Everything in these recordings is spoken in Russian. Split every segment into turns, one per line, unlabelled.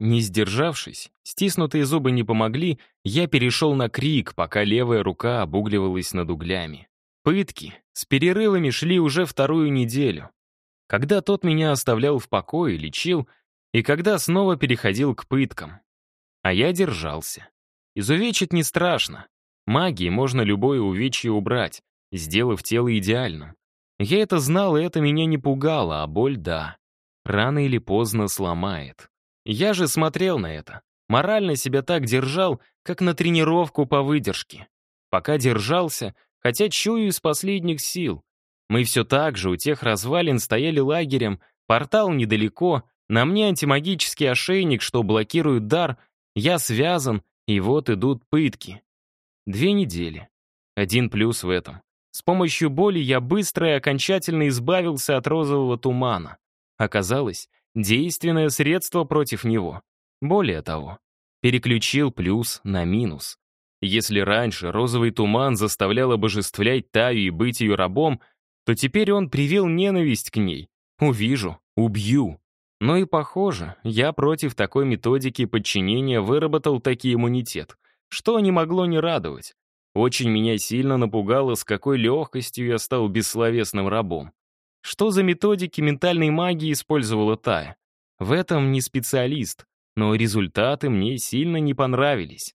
Не сдержавшись, стиснутые зубы не помогли, я перешел на крик, пока левая рука обугливалась над углями. Пытки с перерывами шли уже вторую неделю. Когда тот меня оставлял в покое, лечил, и когда снова переходил к пыткам. А я держался. Изувечить не страшно. Магией можно любое увечье убрать, сделав тело идеальным. Я это знал, и это меня не пугало, а боль — да. Рано или поздно сломает. Я же смотрел на это. Морально себя так держал, как на тренировку по выдержке. Пока держался, хотя чую из последних сил. Мы все так же у тех развалин стояли лагерем, портал недалеко, на мне антимагический ошейник, что блокирует дар, я связан, и вот идут пытки. Две недели. Один плюс в этом. С помощью боли я быстро и окончательно избавился от розового тумана. Оказалось, действенное средство против него. Более того, переключил плюс на минус. Если раньше розовый туман заставлял обожествлять Таю и быть ее рабом, то теперь он привил ненависть к ней. Увижу, убью. Но и похоже, я против такой методики подчинения выработал таки иммунитет, что не могло не радовать. Очень меня сильно напугало, с какой легкостью я стал бессловесным рабом. Что за методики ментальной магии использовала Тая? В этом не специалист, но результаты мне сильно не понравились.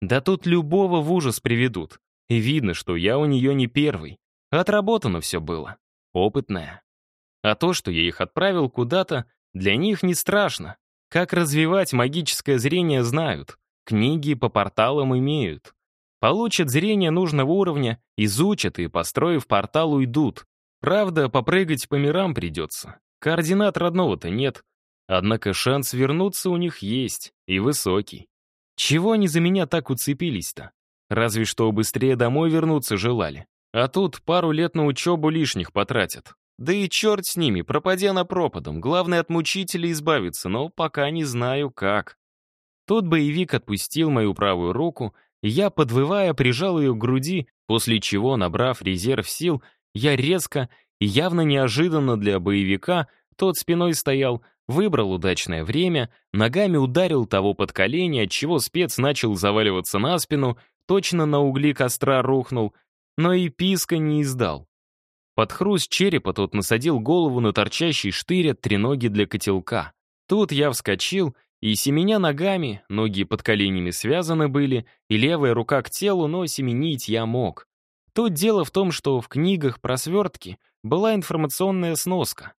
Да тут любого в ужас приведут. И видно, что я у нее не первый. Отработано все было. Опытная. А то, что я их отправил куда-то, для них не страшно. Как развивать магическое зрение знают. Книги по порталам имеют. Получат зрение нужного уровня, изучат и, построив портал, уйдут. Правда, попрыгать по мирам придется. Координат родного-то нет. Однако шанс вернуться у них есть, и высокий. Чего они за меня так уцепились-то? Разве что быстрее домой вернуться желали. А тут пару лет на учебу лишних потратят. Да и черт с ними, пропадя на пропадом. Главное от мучителей избавиться, но пока не знаю как. Тот боевик отпустил мою правую руку, и я, подвывая, прижал ее к груди, после чего, набрав резерв сил, я резко и явно неожиданно для боевика, тот спиной стоял, Выбрал удачное время, ногами ударил того под колени, отчего спец начал заваливаться на спину, точно на угли костра рухнул, но и писка не издал. Под хруст черепа тот насадил голову на торчащий штырь от треноги для котелка. Тут я вскочил, и семеня ногами, ноги под коленями связаны были, и левая рука к телу, но семенить я мог. Тут дело в том, что в книгах про свертки была информационная сноска.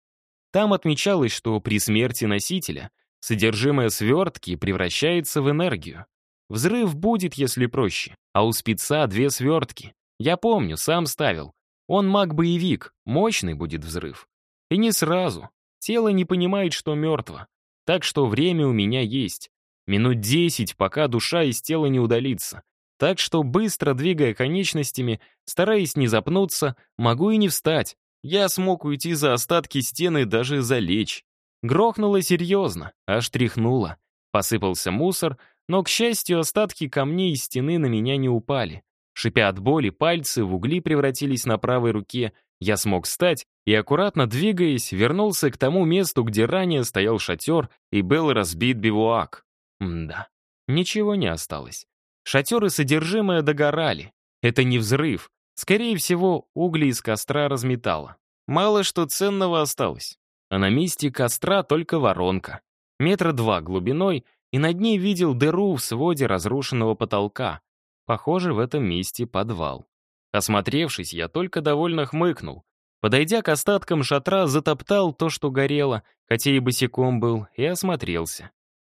Там отмечалось, что при смерти носителя содержимое свертки превращается в энергию. Взрыв будет, если проще, а у спеца две свертки. Я помню, сам ставил. Он маг-боевик, мощный будет взрыв. И не сразу. Тело не понимает, что мертво. Так что время у меня есть. Минут десять, пока душа из тела не удалится. Так что, быстро двигая конечностями, стараясь не запнуться, могу и не встать, я смог уйти за остатки стены даже залечь. Грохнуло серьезно, аж тряхнуло. Посыпался мусор, но, к счастью, остатки камней из стены на меня не упали. Шипя от боли, пальцы в угли превратились на правой руке. Я смог встать и, аккуратно двигаясь, вернулся к тому месту, где ранее стоял шатер и был разбит бивуак. Мда, ничего не осталось. Шатер и содержимое догорали. Это не взрыв, Скорее всего, угли из костра разметало. Мало что ценного осталось. А на месте костра только воронка. Метра два глубиной, и над ней видел дыру в своде разрушенного потолка. Похоже, в этом месте подвал. Осмотревшись, я только довольно хмыкнул. Подойдя к остаткам шатра, затоптал то, что горело, хотя и босиком был, и осмотрелся.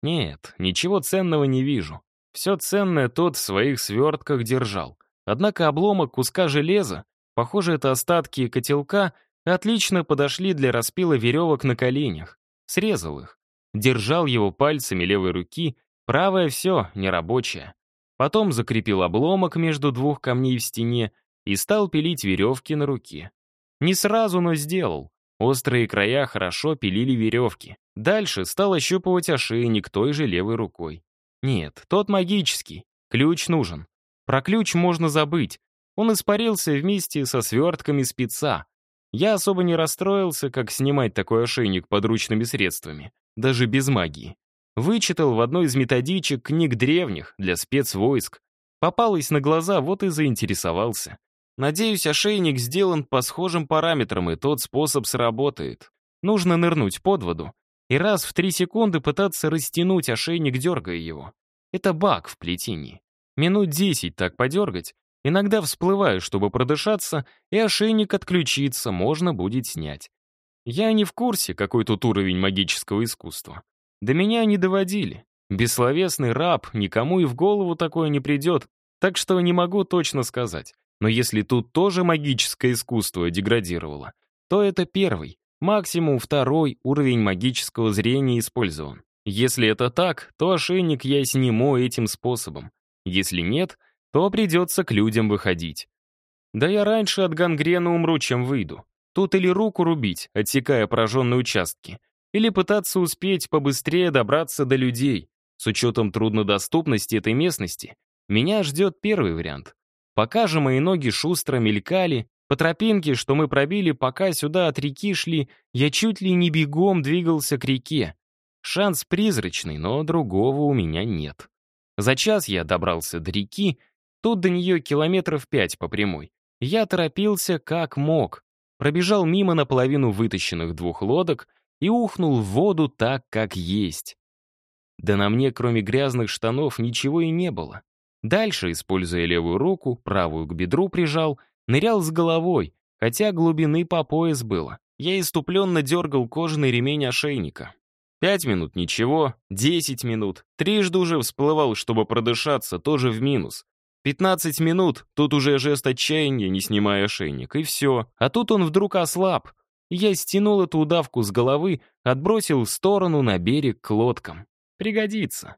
Нет, ничего ценного не вижу. Все ценное тот в своих свертках держал. Однако обломок куска железа, похоже, это остатки котелка, отлично подошли для распила веревок на коленях. Срезал их. Держал его пальцами левой руки, правая все, нерабочая. Потом закрепил обломок между двух камней в стене и стал пилить веревки на руке. Не сразу, но сделал. Острые края хорошо пилили веревки. Дальше стал ощупывать ошейник той же левой рукой. Нет, тот магический. Ключ нужен. Про ключ можно забыть. Он испарился вместе со свертками спеца. Я особо не расстроился, как снимать такой ошейник подручными средствами, даже без магии. Вычитал в одной из методичек книг древних для спецвойск. Попалась на глаза, вот и заинтересовался. Надеюсь, ошейник сделан по схожим параметрам, и тот способ сработает. Нужно нырнуть под воду и раз в три секунды пытаться растянуть ошейник, дергая его. Это баг в плетении. Минут десять так подергать, иногда всплываю, чтобы продышаться, и ошейник отключится, можно будет снять. Я не в курсе, какой тут уровень магического искусства. До меня не доводили. Бессловесный раб, никому и в голову такое не придет, так что не могу точно сказать. Но если тут тоже магическое искусство деградировало, то это первый, максимум второй уровень магического зрения использован. Если это так, то ошейник я сниму этим способом. Если нет, то придется к людям выходить. Да я раньше от гангрена умру, чем выйду. Тут или руку рубить, отсекая пораженные участки, или пытаться успеть побыстрее добраться до людей. С учетом труднодоступности этой местности, меня ждет первый вариант. Пока же мои ноги шустро мелькали, по тропинке, что мы пробили, пока сюда от реки шли, я чуть ли не бегом двигался к реке. Шанс призрачный, но другого у меня нет. За час я добрался до реки, тут до нее километров пять по прямой. Я торопился как мог, пробежал мимо наполовину вытащенных двух лодок и ухнул в воду так, как есть. Да на мне, кроме грязных штанов, ничего и не было. Дальше, используя левую руку, правую к бедру прижал, нырял с головой, хотя глубины по пояс было. Я иступленно дергал кожаный ремень ошейника. Пять минут — ничего, десять минут. Трижды уже всплывал, чтобы продышаться, тоже в минус. Пятнадцать минут, тут уже жест отчаяния, не снимая ошейник, и все. А тут он вдруг ослаб. Я стянул эту удавку с головы, отбросил в сторону на берег к лодкам. Пригодится.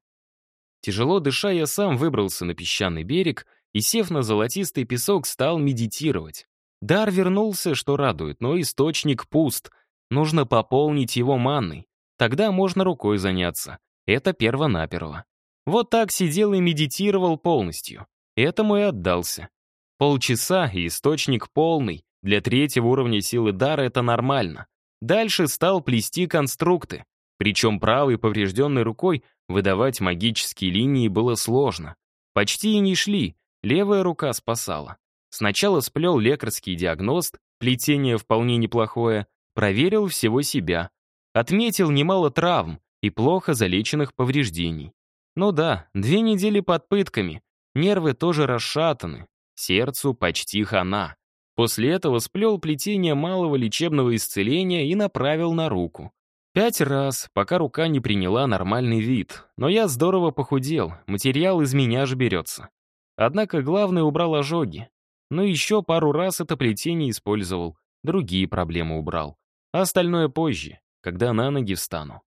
Тяжело дыша, я сам выбрался на песчаный берег и, сев на золотистый песок, стал медитировать. Дар вернулся, что радует, но источник пуст. Нужно пополнить его манной. Тогда можно рукой заняться. Это перво-наперво. Вот так сидел и медитировал полностью. Этому и отдался. Полчаса и источник полный. Для третьего уровня силы дара это нормально. Дальше стал плести конструкты. Причем правой поврежденной рукой выдавать магические линии было сложно. Почти и не шли, левая рука спасала. Сначала сплел лекарский диагност, плетение вполне неплохое, проверил всего себя, Отметил немало травм и плохо залеченных повреждений. Ну да, две недели под пытками, нервы тоже расшатаны, сердцу почти хана. После этого сплел плетение малого лечебного исцеления и направил на руку. Пять раз, пока рука не приняла нормальный вид. Но я здорово похудел, материал из меня же берется. Однако главное убрал ожоги. Но еще пару раз это плетение использовал, другие проблемы убрал. А остальное позже когда на ноги встану.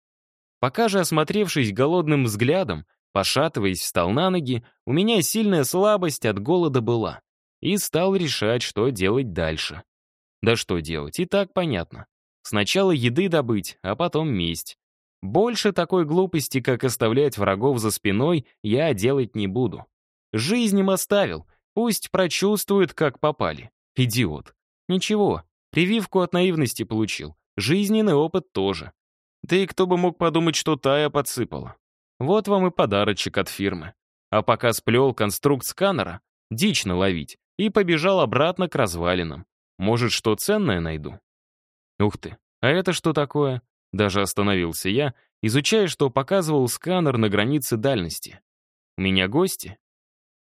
Пока же, осмотревшись голодным взглядом, пошатываясь, встал на ноги, у меня сильная слабость от голода была. И стал решать, что делать дальше. Да что делать, и так понятно. Сначала еды добыть, а потом месть. Больше такой глупости, как оставлять врагов за спиной, я делать не буду. Жизнь им оставил, пусть прочувствуют, как попали. Идиот. Ничего, прививку от наивности получил. Жизненный опыт тоже. Да и кто бы мог подумать, что Тая подсыпала. Вот вам и подарочек от фирмы. А пока сплел конструкт сканера, дичь наловить, и побежал обратно к развалинам. Может, что ценное найду? Ух ты, а это что такое? Даже остановился я, изучая, что показывал сканер на границе дальности. У меня гости?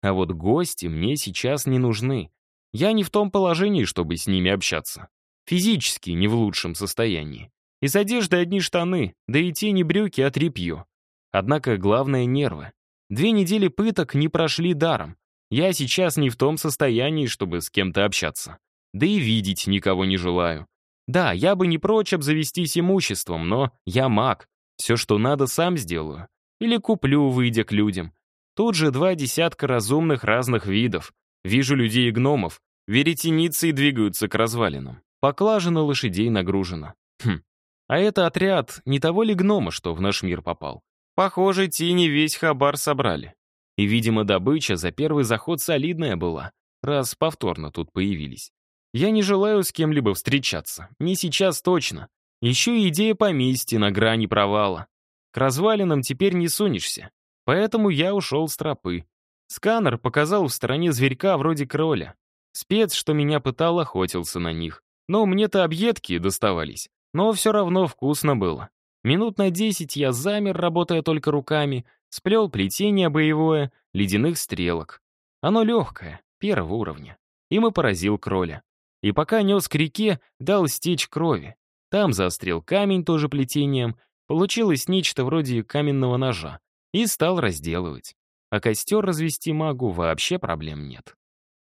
А вот гости мне сейчас не нужны. Я не в том положении, чтобы с ними общаться. Физически не в лучшем состоянии. Из одежды одни штаны, да и те не брюки, а тряпье. Однако главное — нервы. Две недели пыток не прошли даром. Я сейчас не в том состоянии, чтобы с кем-то общаться. Да и видеть никого не желаю. Да, я бы не прочь обзавестись имуществом, но я маг. Все, что надо, сам сделаю. Или куплю, выйдя к людям. Тут же два десятка разумных разных видов. Вижу людей и гномов. Веретеницы и двигаются к развалинам. Поклажа на лошадей нагружена. Хм. А это отряд не того ли гнома, что в наш мир попал? Похоже, тени весь хабар собрали. И, видимо, добыча за первый заход солидная была, раз повторно тут появились. Я не желаю с кем-либо встречаться. Не сейчас точно. Еще и идея поместья на грани провала. К развалинам теперь не сунешься. Поэтому я ушел с тропы. Сканер показал в стороне зверька вроде кроля. Спец, что меня пытал, охотился на них. Но мне-то объедки доставались. Но все равно вкусно было. Минут на десять я замер, работая только руками, сплел плетение боевое, ледяных стрелок. Оно легкое, первого уровня. Им и поразил кроля. И пока нес к реке, дал стечь крови. Там заострил камень тоже плетением, получилось нечто вроде каменного ножа, и стал разделывать. А костер развести магу вообще проблем нет.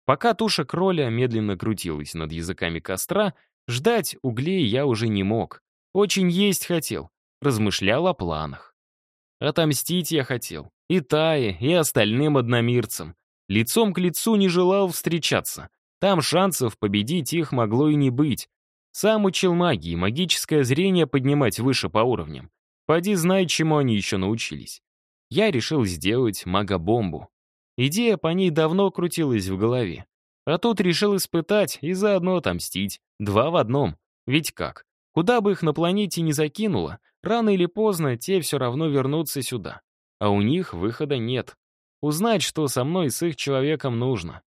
Пока туша кроля медленно крутилась над языками костра, ждать углей я уже не мог. Очень есть хотел, размышлял о планах. Отомстить я хотел. И Тае, и остальным одномирцам. Лицом к лицу не желал встречаться. Там шансов победить их могло и не быть. Сам учил магии, магическое зрение поднимать выше по уровням. Поди знай, чему они еще научились. Я решил сделать магобомбу. Идея по ней давно крутилась в голове. А тут решил испытать и заодно отомстить. Два в одном. Ведь как? Куда бы их на планете ни закинуло, рано или поздно те все равно вернутся сюда. А у них выхода нет. Узнать, что со мной с их человеком нужно.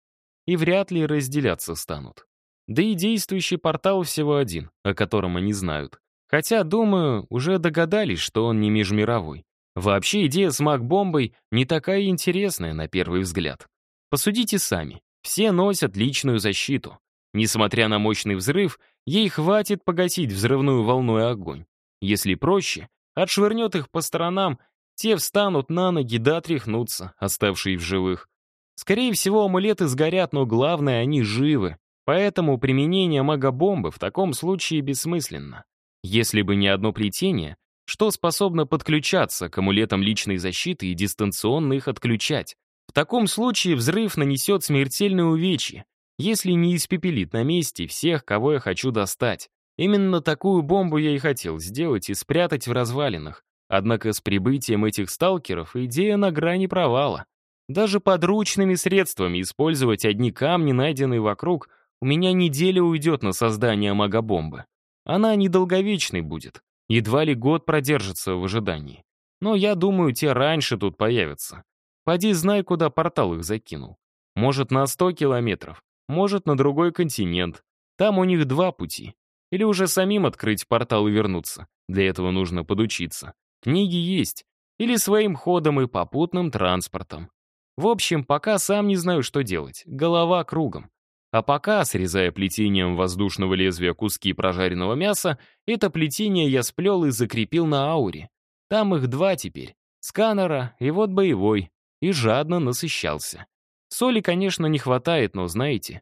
И вряд ли разделяться станут. Да и действующий портал всего один, о котором они знают. Хотя, думаю, уже догадались, что он не межмировой. Вообще идея с маг-бомбой не такая интересная на первый взгляд. Посудите сами. Все носят личную защиту. Несмотря на мощный взрыв, ей хватит погасить взрывную волну и огонь. Если проще, отшвырнет их по сторонам, те встанут на ноги да отряхнутся, оставшие в живых. Скорее всего, амулеты сгорят, но главное, они живы. Поэтому применение магобомбы в таком случае бессмысленно. Если бы не одно плетение, что способно подключаться к амулетам личной защиты и дистанционно их отключать. В таком случае взрыв нанесет смертельное увечье, если не испепелит на месте всех, кого я хочу достать. Именно такую бомбу я и хотел сделать и спрятать в развалинах. Однако с прибытием этих сталкеров идея на грани провала. Даже подручными средствами использовать одни камни, найденные вокруг, у меня неделя уйдет на создание магобомбы. Она недолговечной будет, едва ли год продержится в ожидании. Но я думаю, те раньше тут появятся. Поди знай, куда портал их закинул. Может, на 100 километров, может, на другой континент. Там у них два пути. Или уже самим открыть портал и вернуться. Для этого нужно подучиться. Книги есть. Или своим ходом и попутным транспортом. В общем, пока сам не знаю, что делать. Голова кругом. А пока, срезая плетением воздушного лезвия куски прожаренного мяса, это плетение я сплел и закрепил на ауре. Там их два теперь. Сканера и вот боевой. И жадно насыщался. Соли, конечно, не хватает, но знаете,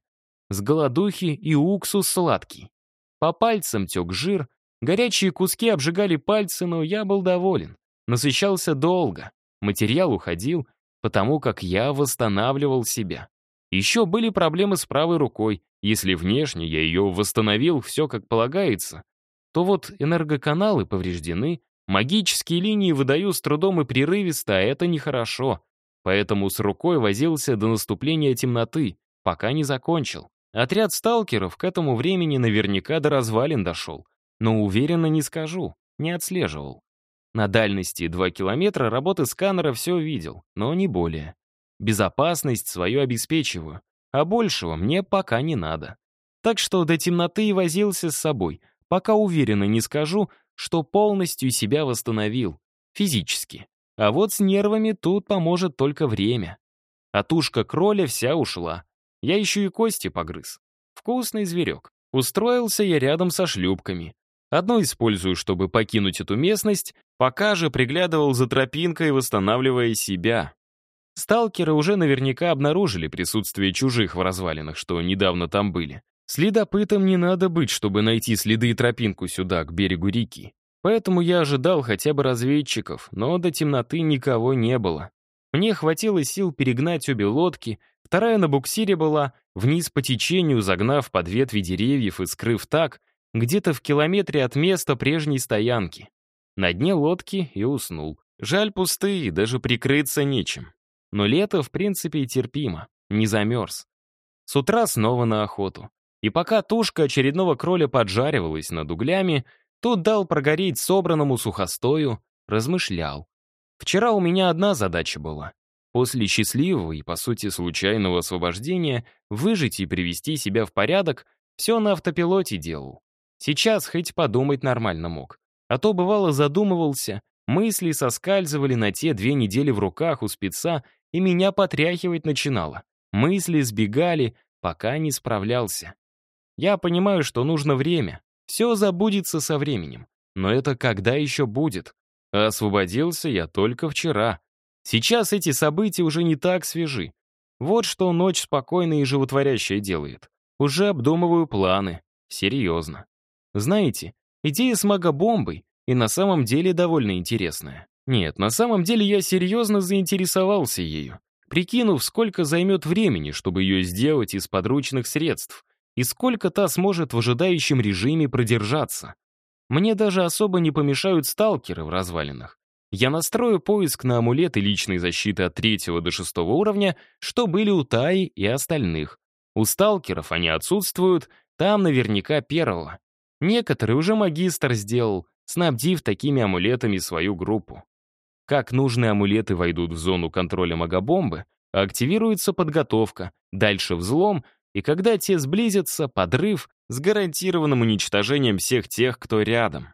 с голодухи и уксус сладкий. По пальцам тек жир, горячие куски обжигали пальцы, но я был доволен. Насыщался долго, материал уходил, потому как я восстанавливал себя. Еще были проблемы с правой рукой. Если внешне я ее восстановил, все как полагается, то вот энергоканалы повреждены, магические линии выдаю с трудом и прерывисто, а это нехорошо. Поэтому с рукой возился до наступления темноты, пока не закончил. Отряд сталкеров к этому времени наверняка до развалин дошел. Но уверенно не скажу, не отслеживал. На дальности 2 километра работы сканера все видел, но не более. Безопасность свою обеспечиваю, а большего мне пока не надо. Так что до темноты и возился с собой, пока уверенно не скажу, что полностью себя восстановил. Физически. А вот с нервами тут поможет только время. А тушка кроля вся ушла. Я еще и кости погрыз. Вкусный зверек. Устроился я рядом со шлюпками. Одну использую, чтобы покинуть эту местность, пока же приглядывал за тропинкой, восстанавливая себя. Сталкеры уже наверняка обнаружили присутствие чужих в развалинах, что недавно там были. Следопытам не надо быть, чтобы найти следы и тропинку сюда, к берегу реки. Поэтому я ожидал хотя бы разведчиков, но до темноты никого не было. Мне хватило сил перегнать обе лодки, Вторая на буксире была, вниз по течению, загнав под ветви деревьев и скрыв так, где-то в километре от места прежней стоянки. На дне лодки и уснул. Жаль пустые, даже прикрыться нечем. Но лето, в принципе, терпимо, не замерз. С утра снова на охоту. И пока тушка очередного кроля поджаривалась над углями, тот дал прогореть собранному сухостою, размышлял. Вчера у меня одна задача была. После счастливого и, по сути, случайного освобождения выжить и привести себя в порядок, все на автопилоте делал. Сейчас хоть подумать нормально мог. А то, бывало, задумывался, мысли соскальзывали на те две недели в руках у спеца, и меня потряхивать начинало. Мысли сбегали, пока не справлялся. Я понимаю, что нужно время. Все забудется со временем. Но это когда еще будет? Освободился я только вчера. Сейчас эти события уже не так свежи. Вот что ночь спокойная и животворящая делает. Уже обдумываю планы. Серьезно. Знаете, идея с магобомбой и на самом деле довольно интересная. Нет, на самом деле я серьезно заинтересовался ею, прикинув, сколько займет времени, чтобы ее сделать из подручных средств, и сколько та сможет в ожидающем режиме продержаться. Мне даже особо не помешают сталкеры в развалинах. Я настрою поиск на амулеты личной защиты от третьего до шестого уровня, что были у Таи и остальных. У сталкеров они отсутствуют, там наверняка первого. Некоторые уже магистр сделал, снабдив такими амулетами свою группу. Как нужные амулеты войдут в зону контроля магобомбы, активируется подготовка, дальше взлом, и когда те сблизятся, подрыв с гарантированным уничтожением всех тех, кто рядом.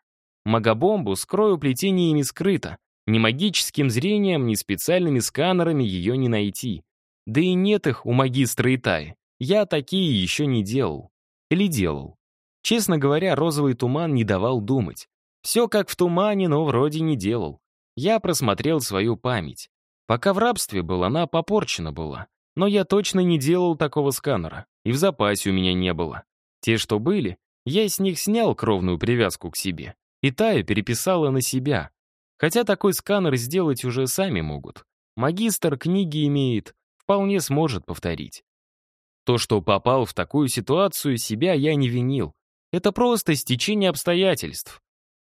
Магобомбу скрою плетениями скрыто. Ни магическим зрением, ни специальными сканерами ее не найти. Да и нет их у магистра Итаи. Я такие еще не делал. Или делал. Честно говоря, розовый туман не давал думать. Все как в тумане, но вроде не делал. Я просмотрел свою память. Пока в рабстве был, она попорчена была. Но я точно не делал такого сканера. И в запасе у меня не было. Те, что были, я с них снял кровную привязку к себе. И Тая переписала на себя. Хотя такой сканер сделать уже сами могут. Магистр книги имеет, вполне сможет повторить. То, что попал в такую ситуацию, себя я не винил. Это просто стечение обстоятельств.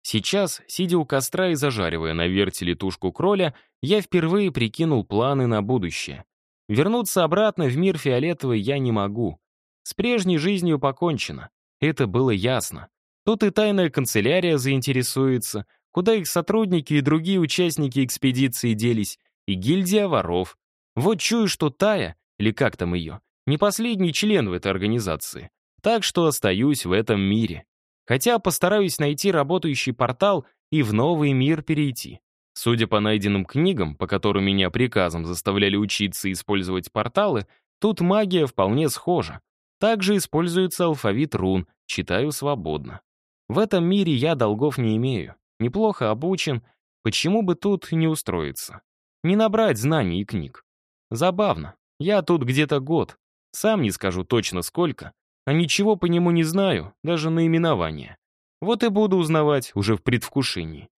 Сейчас, сидя у костра и зажаривая на вертеле тушку кроля, я впервые прикинул планы на будущее. Вернуться обратно в мир фиолетовый я не могу. С прежней жизнью покончено. Это было ясно. Тут и тайная канцелярия заинтересуется, куда их сотрудники и другие участники экспедиции делись, и гильдия воров. Вот чую, что Тая, или как там ее, не последний член в этой организации. Так что остаюсь в этом мире. Хотя постараюсь найти работающий портал и в новый мир перейти. Судя по найденным книгам, по которым меня приказом заставляли учиться использовать порталы, тут магия вполне схожа. Также используется алфавит рун, читаю свободно. В этом мире я долгов не имею. Неплохо обучен, почему бы тут не устроиться? Не набрать знаний и книг. Забавно. Я тут где-то год. Сам не скажу точно сколько, а ничего по нему не знаю, даже наименование. Вот и буду узнавать уже в предвкушении.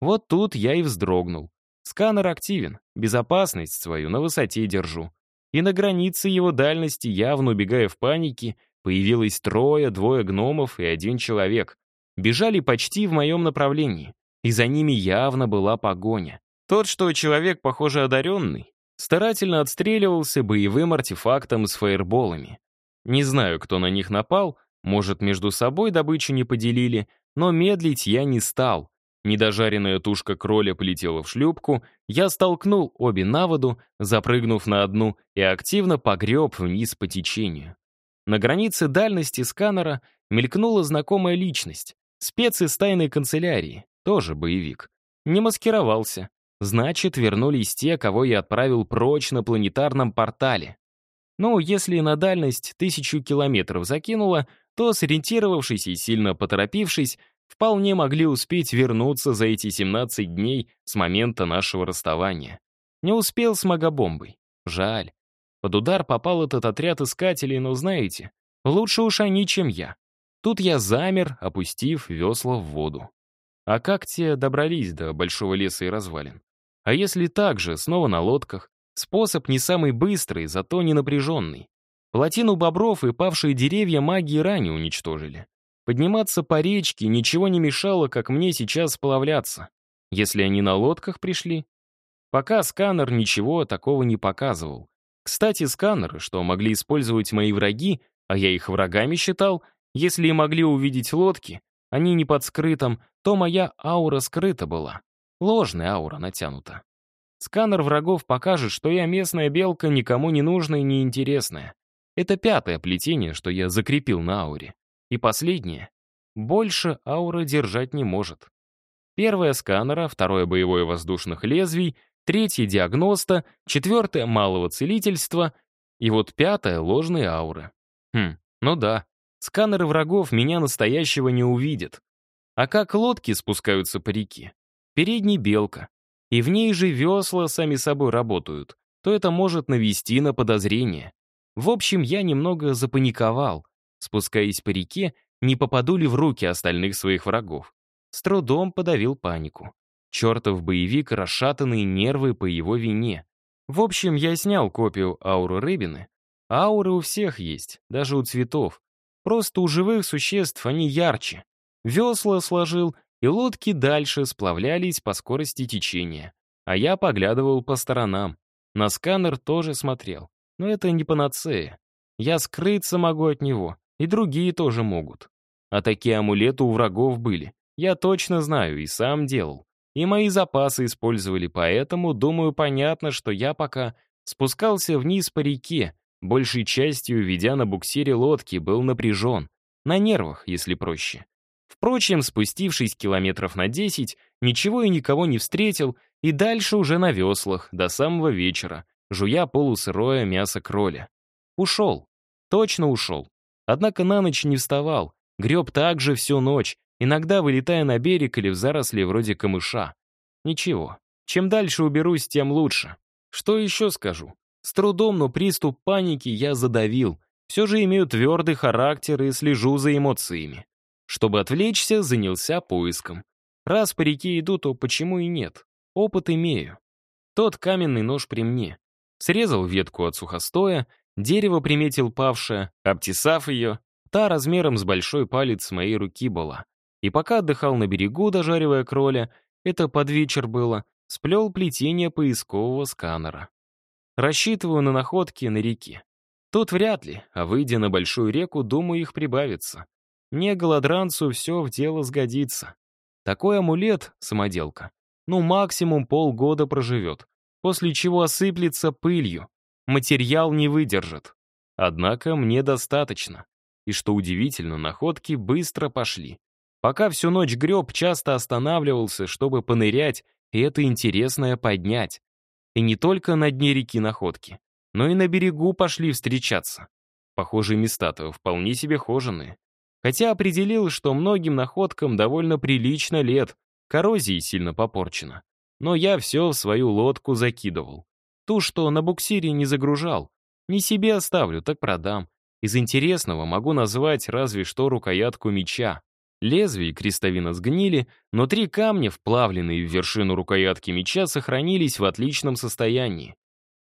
Вот тут я и вздрогнул. Сканер активен, безопасность свою на высоте держу и на границе его дальности, явно убегая в панике, появилось трое, двое гномов и один человек. Бежали почти в моем направлении, и за ними явно была погоня. Тот, что человек, похоже, одаренный, старательно отстреливался боевым артефактом с фаерболами. Не знаю, кто на них напал, может, между собой добычу не поделили, но медлить я не стал, Недожаренная тушка кроля полетела в шлюпку, я столкнул обе на воду, запрыгнув на одну, и активно погреб вниз по течению. На границе дальности сканера мелькнула знакомая личность. Спец из тайной канцелярии, тоже боевик. Не маскировался. Значит, вернулись те, кого я отправил прочь на планетарном портале. Ну, если на дальность тысячу километров закинула, то, сориентировавшись и сильно поторопившись, вполне могли успеть вернуться за эти 17 дней с момента нашего расставания. Не успел с магобомбой. Жаль. Под удар попал этот отряд искателей, но знаете, лучше уж они, чем я. Тут я замер, опустив весла в воду. А как те добрались до большого леса и развалин? А если так же, снова на лодках? Способ не самый быстрый, зато не напряженный. Плотину бобров и павшие деревья магии ранее уничтожили. Подниматься по речке ничего не мешало, как мне сейчас сплавляться. Если они на лодках пришли. Пока сканер ничего такого не показывал. Кстати, сканеры, что могли использовать мои враги, а я их врагами считал, если и могли увидеть лодки, они не под скрытым, то моя аура скрыта была. Ложная аура натянута. Сканер врагов покажет, что я местная белка, никому не нужная и неинтересная. Это пятое плетение, что я закрепил на ауре. И последнее. Больше аура держать не может. Первое — сканера, второе — боевое воздушных лезвий, третье — диагноста, четвертое — малого целительства, и вот пятое — ложные ауры. Хм, ну да, сканеры врагов меня настоящего не увидят. А как лодки спускаются по реке? Передний — белка. И в ней же весла сами собой работают, то это может навести на подозрение. В общем, я немного запаниковал. Спускаясь по реке, не попаду ли в руки остальных своих врагов. С трудом подавил панику. Чертов боевик, расшатанные нервы по его вине. В общем, я снял копию ауры рыбины. Ауры у всех есть, даже у цветов. Просто у живых существ они ярче. Весла сложил, и лодки дальше сплавлялись по скорости течения. А я поглядывал по сторонам. На сканер тоже смотрел. Но это не панацея. Я скрыться могу от него, и другие тоже могут. А такие амулеты у врагов были. Я точно знаю и сам делал. И мои запасы использовали, поэтому, думаю, понятно, что я пока спускался вниз по реке, большей частью, ведя на буксире лодки, был напряжен. На нервах, если проще. Впрочем, спустившись километров на 10, ничего и никого не встретил, и дальше уже на веслах, до самого вечера, жуя полусырое мясо кроля. Ушел. Точно ушел. Однако на ночь не вставал, греб также всю ночь, иногда вылетая на берег или в заросли вроде камыша. Ничего, чем дальше уберусь, тем лучше. Что еще скажу? С трудом, но приступ паники я задавил. Все же имею твердый характер и слежу за эмоциями. Чтобы отвлечься, занялся поиском. Раз по реке иду, то почему и нет? Опыт имею. Тот каменный нож при мне. Срезал ветку от сухостоя, дерево приметил павшее, обтесав ее, та размером с большой палец моей руки была. И пока отдыхал на берегу, дожаривая кроля, это под вечер было, сплел плетение поискового сканера. Рассчитываю на находки на реке. Тут вряд ли, а выйдя на большую реку, думаю, их прибавится. Мне, голодранцу, все в дело сгодится. Такой амулет, самоделка, ну максимум полгода проживет после чего осыплется пылью. Материал не выдержит. Однако мне достаточно. И что удивительно, находки быстро пошли. Пока всю ночь греб, часто останавливался, чтобы понырять и это интересное поднять. И не только на дне реки находки, но и на берегу пошли встречаться. Похожие места-то вполне себе хоженые. Хотя определил, что многим находкам довольно прилично лет, коррозией сильно попорчено. Но я все в свою лодку закидывал. Ту, что на буксире не загружал. Не себе оставлю, так продам. Из интересного могу назвать разве что рукоятку меча. Лезвие и крестовина сгнили, но три камня, вплавленные в вершину рукоятки меча, сохранились в отличном состоянии.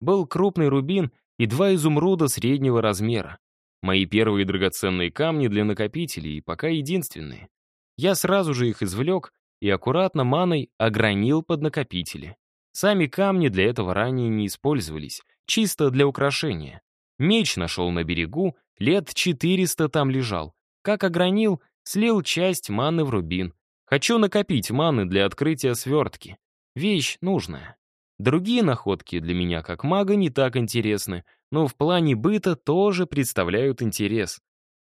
Был крупный рубин и два изумруда среднего размера. Мои первые драгоценные камни для накопителей, пока единственные. Я сразу же их извлек и аккуратно маной огранил под накопители. Сами камни для этого ранее не использовались, чисто для украшения. Меч нашел на берегу, лет 400 там лежал. Как огранил, слил часть маны в рубин. Хочу накопить маны для открытия свертки. Вещь нужная. Другие находки для меня как мага не так интересны, но в плане быта тоже представляют интерес.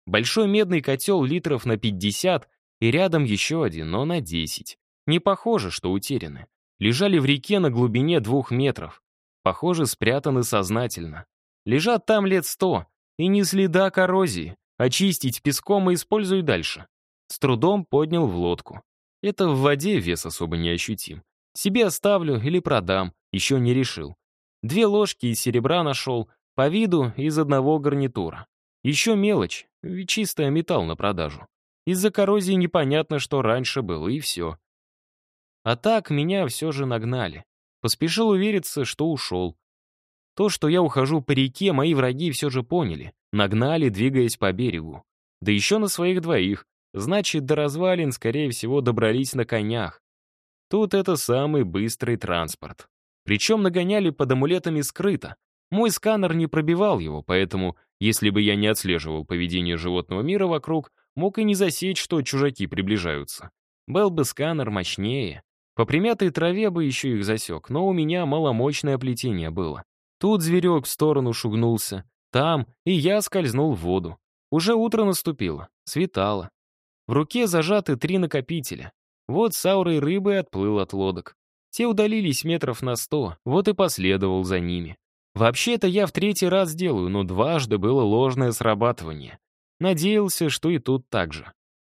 Большой медный котел литров на 50 и рядом еще один, но на 10. Не похоже, что утеряны. Лежали в реке на глубине двух метров. Похоже, спрятаны сознательно. Лежат там лет сто, и ни следа коррозии. Очистить песком и используй дальше. С трудом поднял в лодку. Это в воде вес особо не ощутим. Себе оставлю или продам, еще не решил. Две ложки из серебра нашел, по виду из одного гарнитура. Еще мелочь, чистая металл на продажу. Из-за коррозии непонятно, что раньше было, и все. А так меня все же нагнали. Поспешил увериться, что ушел. То, что я ухожу по реке, мои враги все же поняли. Нагнали, двигаясь по берегу. Да еще на своих двоих. Значит, до развалин, скорее всего, добрались на конях. Тут это самый быстрый транспорт. Причем нагоняли под амулетами скрыто. Мой сканер не пробивал его, поэтому, если бы я не отслеживал поведение животного мира вокруг, Мог и не засечь, что чужаки приближаются. Был бы сканер мощнее. По примятой траве бы еще их засек, но у меня маломощное плетение было. Тут зверек в сторону шугнулся, там, и я скользнул в воду. Уже утро наступило, светало. В руке зажаты три накопителя. Вот с рыбы отплыл от лодок. Те удалились метров на сто, вот и последовал за ними. Вообще-то я в третий раз делаю, но дважды было ложное срабатывание. Надеялся, что и тут так же.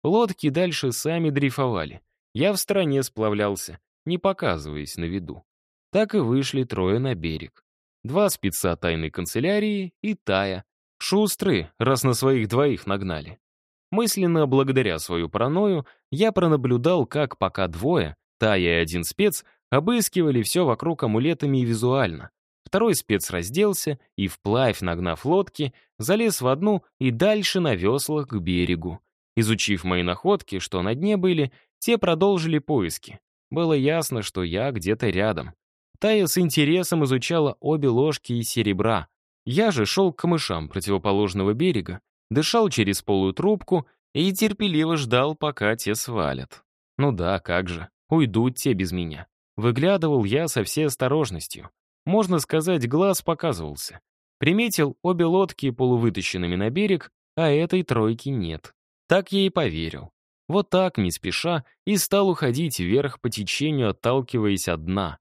Лодки дальше сами дрейфовали. Я в стороне сплавлялся, не показываясь на виду. Так и вышли трое на берег. Два спеца тайной канцелярии и Тая. Шустрые, раз на своих двоих нагнали. Мысленно, благодаря свою паранойю, я пронаблюдал, как пока двое, Тая и один спец, обыскивали все вокруг амулетами и визуально. Второй спец разделся и, вплавь нагнав лодки, залез в одну и дальше на веслах к берегу. Изучив мои находки, что на дне были, те продолжили поиски. Было ясно, что я где-то рядом. Тая с интересом изучала обе ложки из серебра. Я же шел к камышам противоположного берега, дышал через полую трубку и терпеливо ждал, пока те свалят. Ну да, как же, уйдут те без меня. Выглядывал я со всей осторожностью. Можно сказать, глаз показывался. Приметил обе лодки полувытащенными на берег, а этой тройки нет. Так я и поверил. Вот так, не спеша, и стал уходить вверх по течению, отталкиваясь от дна.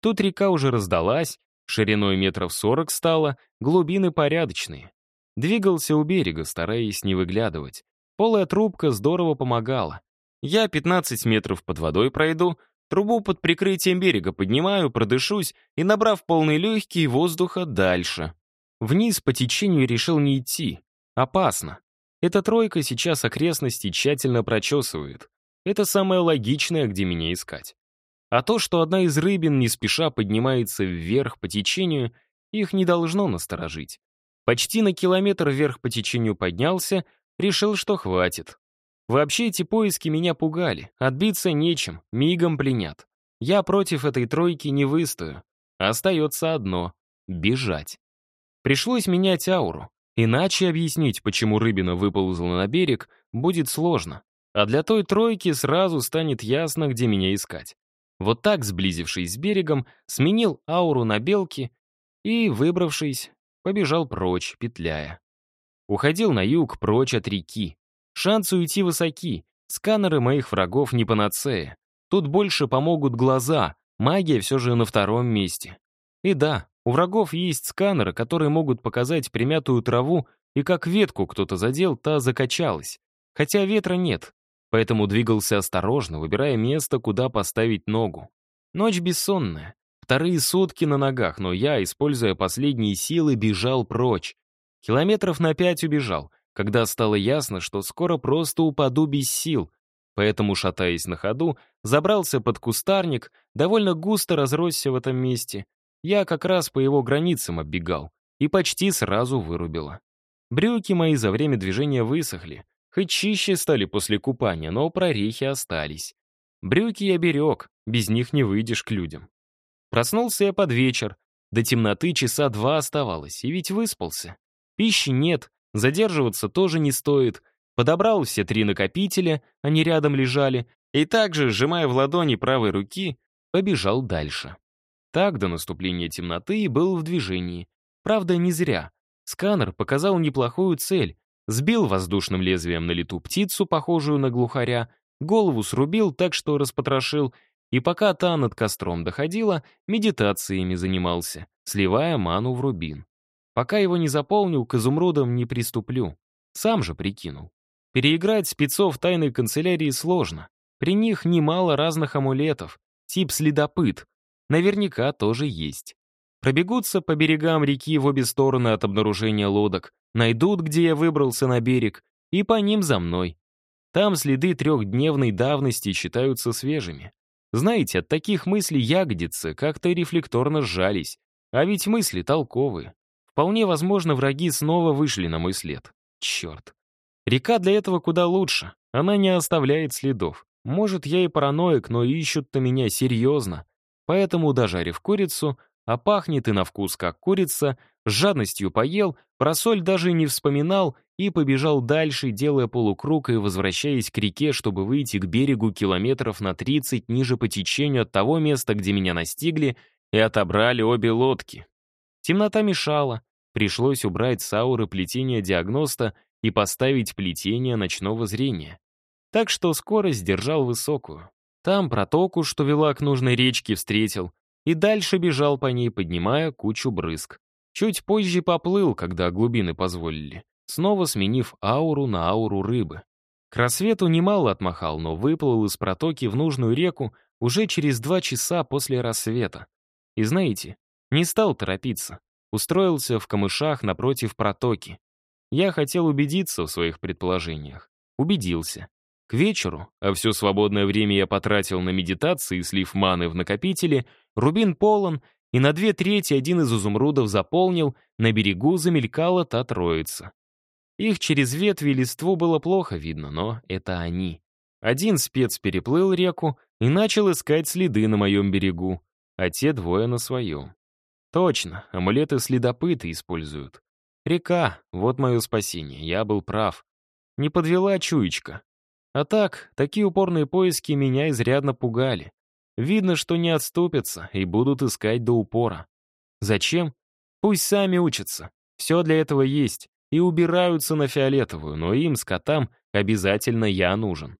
Тут река уже раздалась, шириной метров сорок стала, глубины порядочные. Двигался у берега, стараясь не выглядывать. Полая трубка здорово помогала. Я 15 метров под водой пройду, трубу под прикрытием берега поднимаю, продышусь и, набрав полные легкие, воздуха дальше. Вниз по течению решил не идти. Опасно. Эта тройка сейчас окрестности тщательно прочесывает. Это самое логичное, где меня искать. А то, что одна из рыбин не спеша поднимается вверх по течению, их не должно насторожить. Почти на километр вверх по течению поднялся, решил, что хватит. Вообще эти поиски меня пугали, отбиться нечем, мигом пленят. Я против этой тройки не выстою. Остается одно — бежать. Пришлось менять ауру. Иначе объяснить, почему рыбина выползла на берег, будет сложно. А для той тройки сразу станет ясно, где меня искать. Вот так, сблизившись с берегом, сменил ауру на белки и, выбравшись, побежал прочь, петляя. Уходил на юг, прочь от реки. Шансы уйти высоки, сканеры моих врагов не панацея. Тут больше помогут глаза, магия все же на втором месте. И да, у врагов есть сканеры, которые могут показать примятую траву, и как ветку кто-то задел, та закачалась. Хотя ветра нет, поэтому двигался осторожно, выбирая место, куда поставить ногу. Ночь бессонная, вторые сутки на ногах, но я, используя последние силы, бежал прочь. Километров на пять убежал, когда стало ясно, что скоро просто упаду без сил, поэтому, шатаясь на ходу, забрался под кустарник, довольно густо разросся в этом месте. Я как раз по его границам оббегал и почти сразу вырубила. Брюки мои за время движения высохли, хоть чище стали после купания, но прорехи остались. Брюки я берег, без них не выйдешь к людям. Проснулся я под вечер, до темноты часа два оставалось, и ведь выспался. Пищи нет, задерживаться тоже не стоит. Подобрал все три накопителя, они рядом лежали, и также, сжимая в ладони правой руки, побежал дальше. Так до наступления темноты и был в движении. Правда, не зря. Сканер показал неплохую цель. Сбил воздушным лезвием на лету птицу, похожую на глухаря, голову срубил так, что распотрошил, и пока та над костром доходила, медитациями занимался, сливая ману в рубин. Пока его не заполнил, к изумрудам не приступлю. Сам же прикинул. Переиграть спецов тайной канцелярии сложно. При них немало разных амулетов. Тип следопыт. Наверняка тоже есть. Пробегутся по берегам реки в обе стороны от обнаружения лодок, найдут, где я выбрался на берег, и по ним за мной. Там следы трехдневной давности считаются свежими. Знаете, от таких мыслей ягодицы как-то рефлекторно сжались, а ведь мысли толковые. Вполне возможно, враги снова вышли на мой след. Черт. Река для этого куда лучше. Она не оставляет следов. Может, я и параноик, но ищут-то меня серьезно. Поэтому, дожарив курицу, а пахнет и на вкус как курица, с жадностью поел, про соль даже не вспоминал и побежал дальше, делая полукруг и возвращаясь к реке, чтобы выйти к берегу километров на 30 ниже по течению от того места, где меня настигли, и отобрали обе лодки. Темнота мешала, пришлось убрать с ауры плетения диагноста и поставить плетение ночного зрения. Так что скорость держал высокую. Там протоку, что вела к нужной речке, встретил, и дальше бежал по ней, поднимая кучу брызг. Чуть позже поплыл, когда глубины позволили, снова сменив ауру на ауру рыбы. К рассвету немало отмахал, но выплыл из протоки в нужную реку уже через два часа после рассвета. И знаете, не стал торопиться. Устроился в камышах напротив протоки. Я хотел убедиться в своих предположениях. Убедился. К вечеру, а все свободное время я потратил на медитации и слив маны в накопителе, рубин полон, и на две трети один из изумрудов заполнил, на берегу замелькала та троица. Их через ветви листву было плохо видно, но это они. Один спец переплыл реку и начал искать следы на моем берегу, а те двое на своем. Точно, амулеты следопыты используют. Река, вот мое спасение, я был прав. Не подвела чуечка. А так, такие упорные поиски меня изрядно пугали. Видно, что не отступятся и будут искать до упора. Зачем? Пусть сами учатся. Все для этого есть. И убираются на фиолетовую, но им, скотам, обязательно я нужен.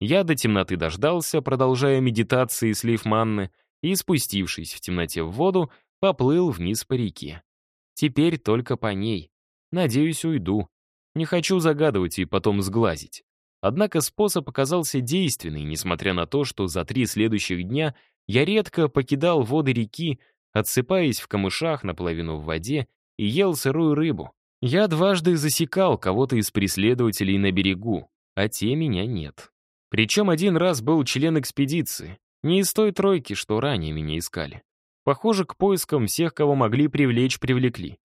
Я до темноты дождался, продолжая медитации слив манны, и, спустившись в темноте в воду, поплыл вниз по реке. Теперь только по ней. Надеюсь, уйду. Не хочу загадывать и потом сглазить. Однако способ оказался действенный, несмотря на то, что за три следующих дня я редко покидал воды реки, отсыпаясь в камышах наполовину в воде и ел сырую рыбу. Я дважды засекал кого-то из преследователей на берегу, а те меня нет. Причем один раз был член экспедиции, не из той тройки, что ранее меня искали. Похоже, к поискам всех, кого могли привлечь, привлекли.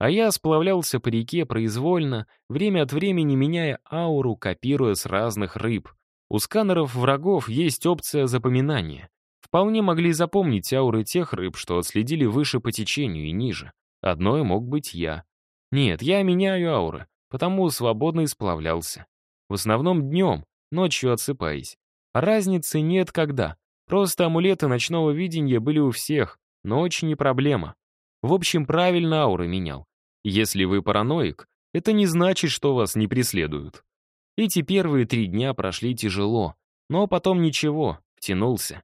А я сплавлялся по реке произвольно, время от времени меняя ауру, копируя с разных рыб. У сканеров врагов есть опция запоминания. Вполне могли запомнить ауры тех рыб, что отследили выше по течению и ниже. Одной мог быть я. Нет, я меняю ауры, потому свободно исплавлялся. В основном днем, ночью отсыпаясь. разницы нет когда. Просто амулеты ночного видения были у всех, ночь не проблема. В общем, правильно ауры менял. Если вы параноик, это не значит, что вас не преследуют. Эти первые три дня прошли тяжело, но потом ничего, втянулся.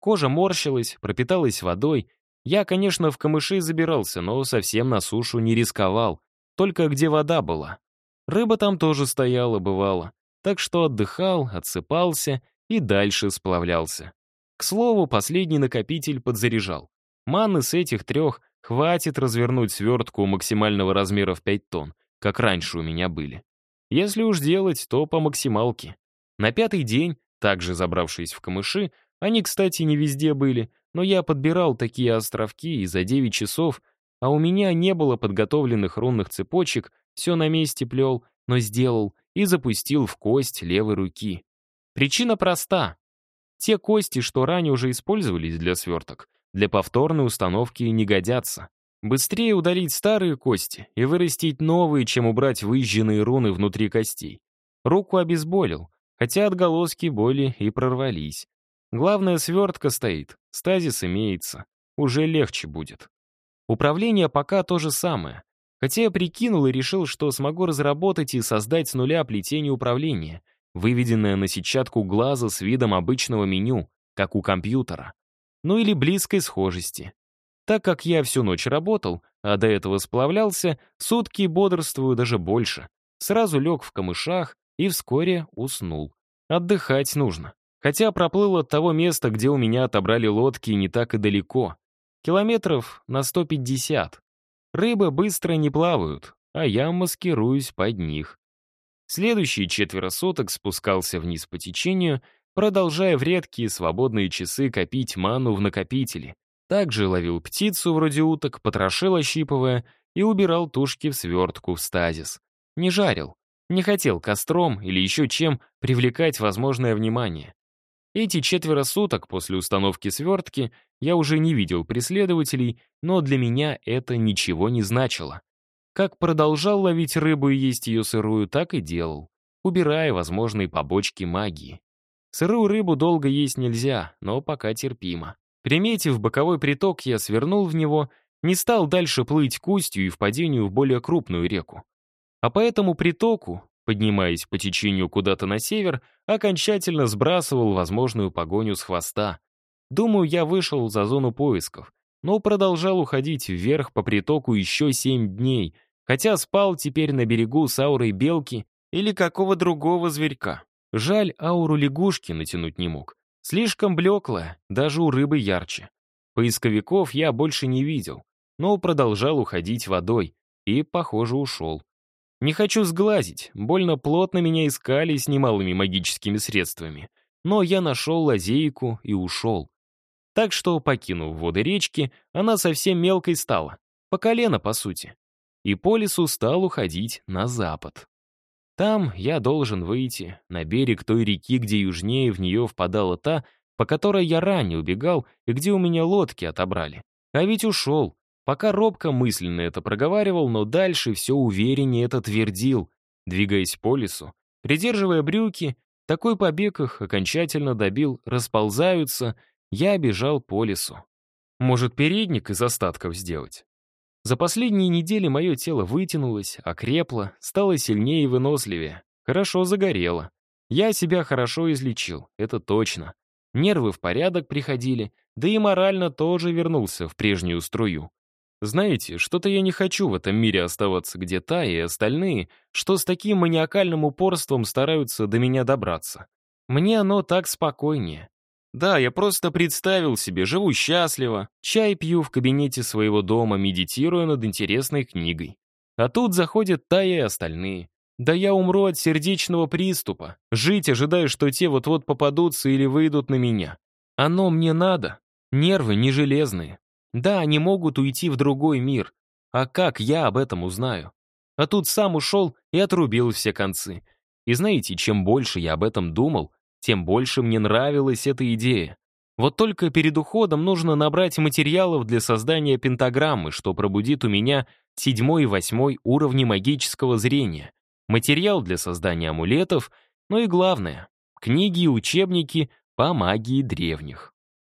Кожа морщилась, пропиталась водой. Я, конечно, в камыши забирался, но совсем на сушу не рисковал, только где вода была. Рыба там тоже стояла, бывало. Так что отдыхал, отсыпался и дальше сплавлялся. К слову, последний накопитель подзаряжал. Манны с этих трех Хватит развернуть свертку максимального размера в 5 тонн, как раньше у меня были. Если уж делать, то по максималке. На пятый день, также забравшись в камыши, они, кстати, не везде были, но я подбирал такие островки и за 9 часов, а у меня не было подготовленных рунных цепочек, все на месте плел, но сделал и запустил в кость левой руки. Причина проста. Те кости, что ранее уже использовались для сверток, для повторной установки не годятся. Быстрее удалить старые кости и вырастить новые, чем убрать выжженные руны внутри костей. Руку обезболил, хотя отголоски боли и прорвались. Главное, свертка стоит, стазис имеется. Уже легче будет. Управление пока то же самое. Хотя я прикинул и решил, что смогу разработать и создать с нуля плетение управления, выведенное на сетчатку глаза с видом обычного меню, как у компьютера ну или близкой схожести. Так как я всю ночь работал, а до этого сплавлялся, сутки бодрствую даже больше. Сразу лег в камышах и вскоре уснул. Отдыхать нужно. Хотя проплыл от того места, где у меня отобрали лодки, не так и далеко. Километров на 150. Рыбы быстро не плавают, а я маскируюсь под них. Следующие четверо суток спускался вниз по течению — продолжая в редкие свободные часы копить ману в накопителе. Также ловил птицу вроде уток, потрошил ощипывая и убирал тушки в свертку в стазис. Не жарил, не хотел костром или еще чем привлекать возможное внимание. Эти четверо суток после установки свертки я уже не видел преследователей, но для меня это ничего не значило. Как продолжал ловить рыбу и есть ее сырую, так и делал, убирая возможные побочки магии. Сырую рыбу долго есть нельзя, но пока терпимо. Приметив боковой приток, я свернул в него, не стал дальше плыть к устью и впадению в более крупную реку. А по этому притоку, поднимаясь по течению куда-то на север, окончательно сбрасывал возможную погоню с хвоста. Думаю, я вышел за зону поисков, но продолжал уходить вверх по притоку еще семь дней, хотя спал теперь на берегу с аурой белки или какого другого зверька. Жаль, ауру лягушки натянуть не мог. Слишком блеклая, даже у рыбы ярче. Поисковиков я больше не видел, но продолжал уходить водой и, похоже, ушел. Не хочу сглазить, больно плотно меня искали с немалыми магическими средствами. Но я нашел лазейку и ушел. Так что, покинув воды речки, она совсем мелкой стала. По колено, по сути. И по лесу стал уходить на запад. Там я должен выйти на берег той реки, где южнее в нее впадала та, по которой я ранее убегал и где у меня лодки отобрали. А ведь ушел, Пока робко мысленно это проговаривал, но дальше все увереннее это твердил, двигаясь по лесу, придерживая брюки, такой побег их окончательно добил, расползаются, я бежал по лесу. Может, передник из остатков сделать? За последние недели мое тело вытянулось, окрепло, стало сильнее и выносливее. Хорошо загорело. Я себя хорошо излечил, это точно. Нервы в порядок приходили, да и морально тоже вернулся в прежнюю струю. Знаете, что-то я не хочу в этом мире оставаться, где та и остальные, что с таким маниакальным упорством стараются до меня добраться. Мне оно так спокойнее. Да, я просто представил себе, живу счастливо, чай пью в кабинете своего дома, медитируя над интересной книгой. А тут заходят та и остальные. Да я умру от сердечного приступа. Жить, ожидая, что те вот-вот попадутся или выйдут на меня. Оно мне надо. Нервы не железные. Да, они могут уйти в другой мир. А как я об этом узнаю? А тут сам ушел и отрубил все концы. И знаете, чем больше я об этом думал, тем больше мне нравилась эта идея. Вот только перед уходом нужно набрать материалов для создания пентаграммы, что пробудит у меня седьмой и восьмой уровни магического зрения, материал для создания амулетов, ну и главное — книги и учебники по магии древних.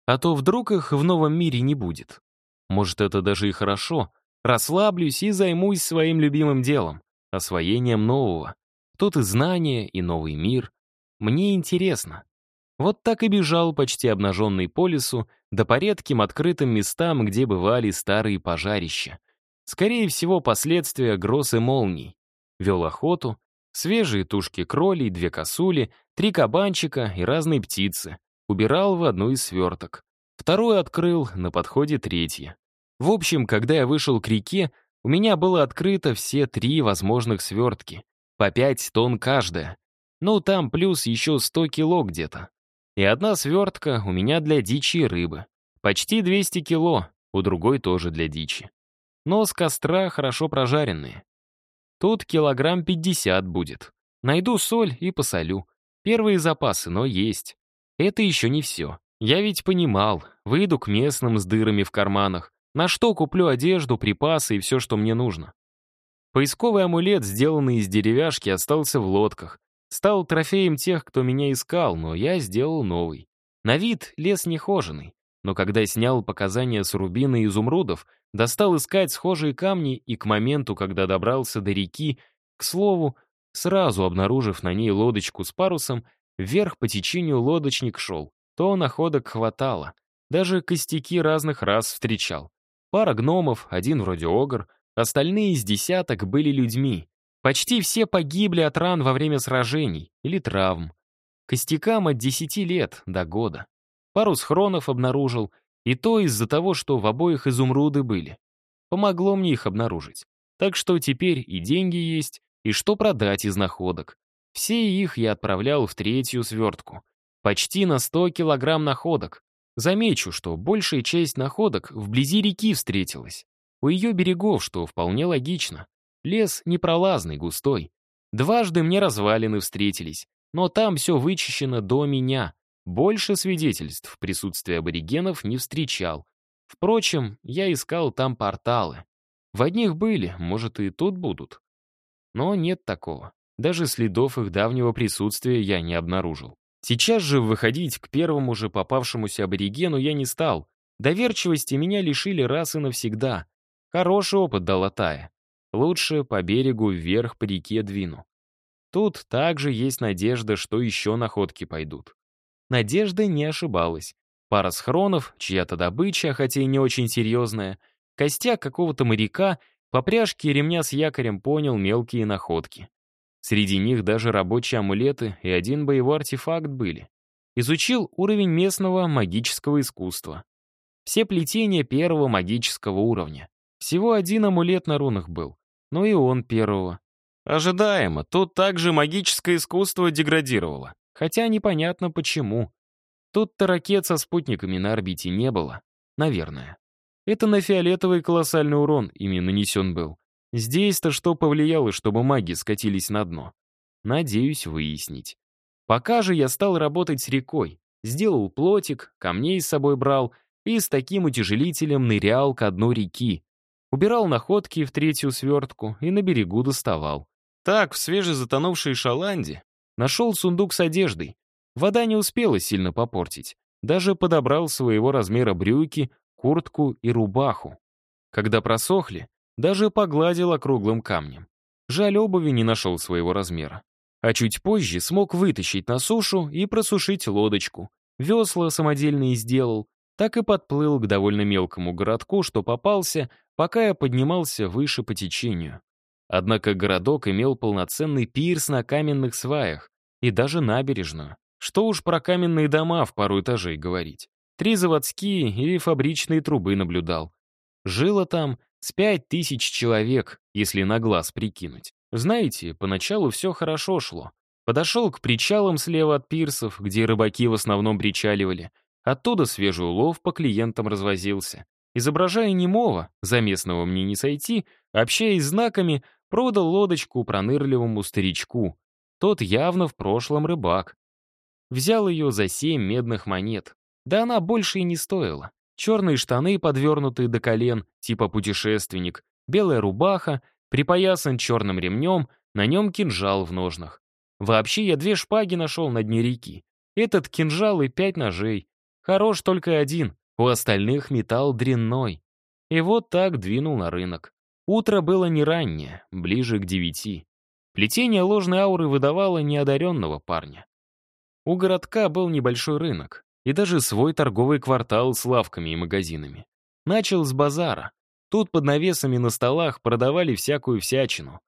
А то вдруг их в новом мире не будет. Может, это даже и хорошо. Расслаблюсь и займусь своим любимым делом — освоением нового. Тут и знания, и новый мир. Мне интересно. Вот так и бежал почти обнаженный по лесу, да по редким открытым местам, где бывали старые пожарища. Скорее всего, последствия гроз и молний. Вел охоту, свежие тушки кролей, две косули, три кабанчика и разные птицы убирал в одну из сверток. Вторую открыл, на подходе третье. В общем, когда я вышел к реке, у меня было открыто все три возможных свертки. По пять тонн каждая. Ну, там плюс еще сто кило где-то. И одна свертка у меня для дичи и рыбы. Почти 200 кило, у другой тоже для дичи. Но с костра хорошо прожаренные. Тут килограмм 50 будет. Найду соль и посолю. Первые запасы, но есть. Это еще не все. Я ведь понимал, выйду к местным с дырами в карманах, на что куплю одежду, припасы и все, что мне нужно. Поисковый амулет, сделанный из деревяшки, остался в лодках. Стал трофеем тех, кто меня искал, но я сделал новый. На вид лес нехоженный, но когда снял показания с рубина и изумрудов, достал искать схожие камни и к моменту, когда добрался до реки, к слову, сразу обнаружив на ней лодочку с парусом, Вверх по течению лодочник шел. То находок хватало. Даже костяки разных рас встречал. Пара гномов, один вроде огр, остальные из десяток были людьми. Почти все погибли от ран во время сражений или травм. Костякам от десяти лет до года. Пару схронов обнаружил, и то из-за того, что в обоих изумруды были. Помогло мне их обнаружить. Так что теперь и деньги есть, и что продать из находок. Все их я отправлял в третью свертку. Почти на 100 килограмм находок. Замечу, что большая часть находок вблизи реки встретилась. У ее берегов, что вполне логично. Лес непролазный, густой. Дважды мне развалины встретились, но там все вычищено до меня. Больше свидетельств присутствия аборигенов не встречал. Впрочем, я искал там порталы. В одних были, может, и тут будут. Но нет такого. Даже следов их давнего присутствия я не обнаружил. Сейчас же выходить к первому же попавшемуся аборигену я не стал. Доверчивости меня лишили раз и навсегда. Хороший опыт дала Тая. Лучше по берегу вверх по реке двину. Тут также есть надежда, что еще находки пойдут. Надежда не ошибалась. Пара схронов, чья-то добыча, хотя и не очень серьезная, костяк какого-то моряка, по пряжке ремня с якорем понял мелкие находки. Среди них даже рабочие амулеты и один боевой артефакт были. Изучил уровень местного магического искусства. Все плетения первого магического уровня. Всего один амулет на рунах был, но и он первого. Ожидаемо, тут также магическое искусство деградировало. Хотя непонятно почему. Тут-то ракет со спутниками на орбите не было. Наверное. Это на фиолетовый колоссальный урон ими нанесен был. Здесь-то что повлияло, чтобы маги скатились на дно? Надеюсь выяснить. Пока же я стал работать с рекой. Сделал плотик, камней с собой брал и с таким утяжелителем нырял к дну реки. Убирал находки в третью свертку и на берегу доставал. Так, в свежезатонувшей шаланде нашел сундук с одеждой. Вода не успела сильно попортить. Даже подобрал своего размера брюки, куртку и рубаху. Когда просохли, даже погладил округлым камнем. Жаль, обуви не нашел своего размера. А чуть позже смог вытащить на сушу и просушить лодочку. Весла самодельные сделал, так и подплыл к довольно мелкому городку, что попался, пока я поднимался выше по течению. Однако городок имел полноценный пирс на каменных сваях и даже набережную. Что уж про каменные дома в пару этажей говорить. Три заводские или фабричные трубы наблюдал. Жило там с пять тысяч человек, если на глаз прикинуть. Знаете, поначалу все хорошо шло. Подошел к причалам слева от пирсов, где рыбаки в основном причаливали. Оттуда свежий улов по клиентам развозился. Изображая немого, за местного мне не сойти, общаясь знаками, продал лодочку пронырливому старичку. Тот явно в прошлом рыбак. Взял ее за семь медных монет. Да она больше и не стоила. Черные штаны, подвернутые до колен, типа путешественник, белая рубаха, припоясан черным ремнем, на нем кинжал в ножнах. Вообще я две шпаги нашел на дне реки. Этот кинжал и пять ножей. Хорош только один, у остальных металл дрянной. И вот так двинул на рынок. Утро было не раннее, ближе к девяти. Плетение ложной ауры выдавало неодаренного парня. У городка был небольшой рынок и даже свой торговый квартал с лавками и магазинами. Начал с базара. Тут под навесами на столах продавали всякую всячину.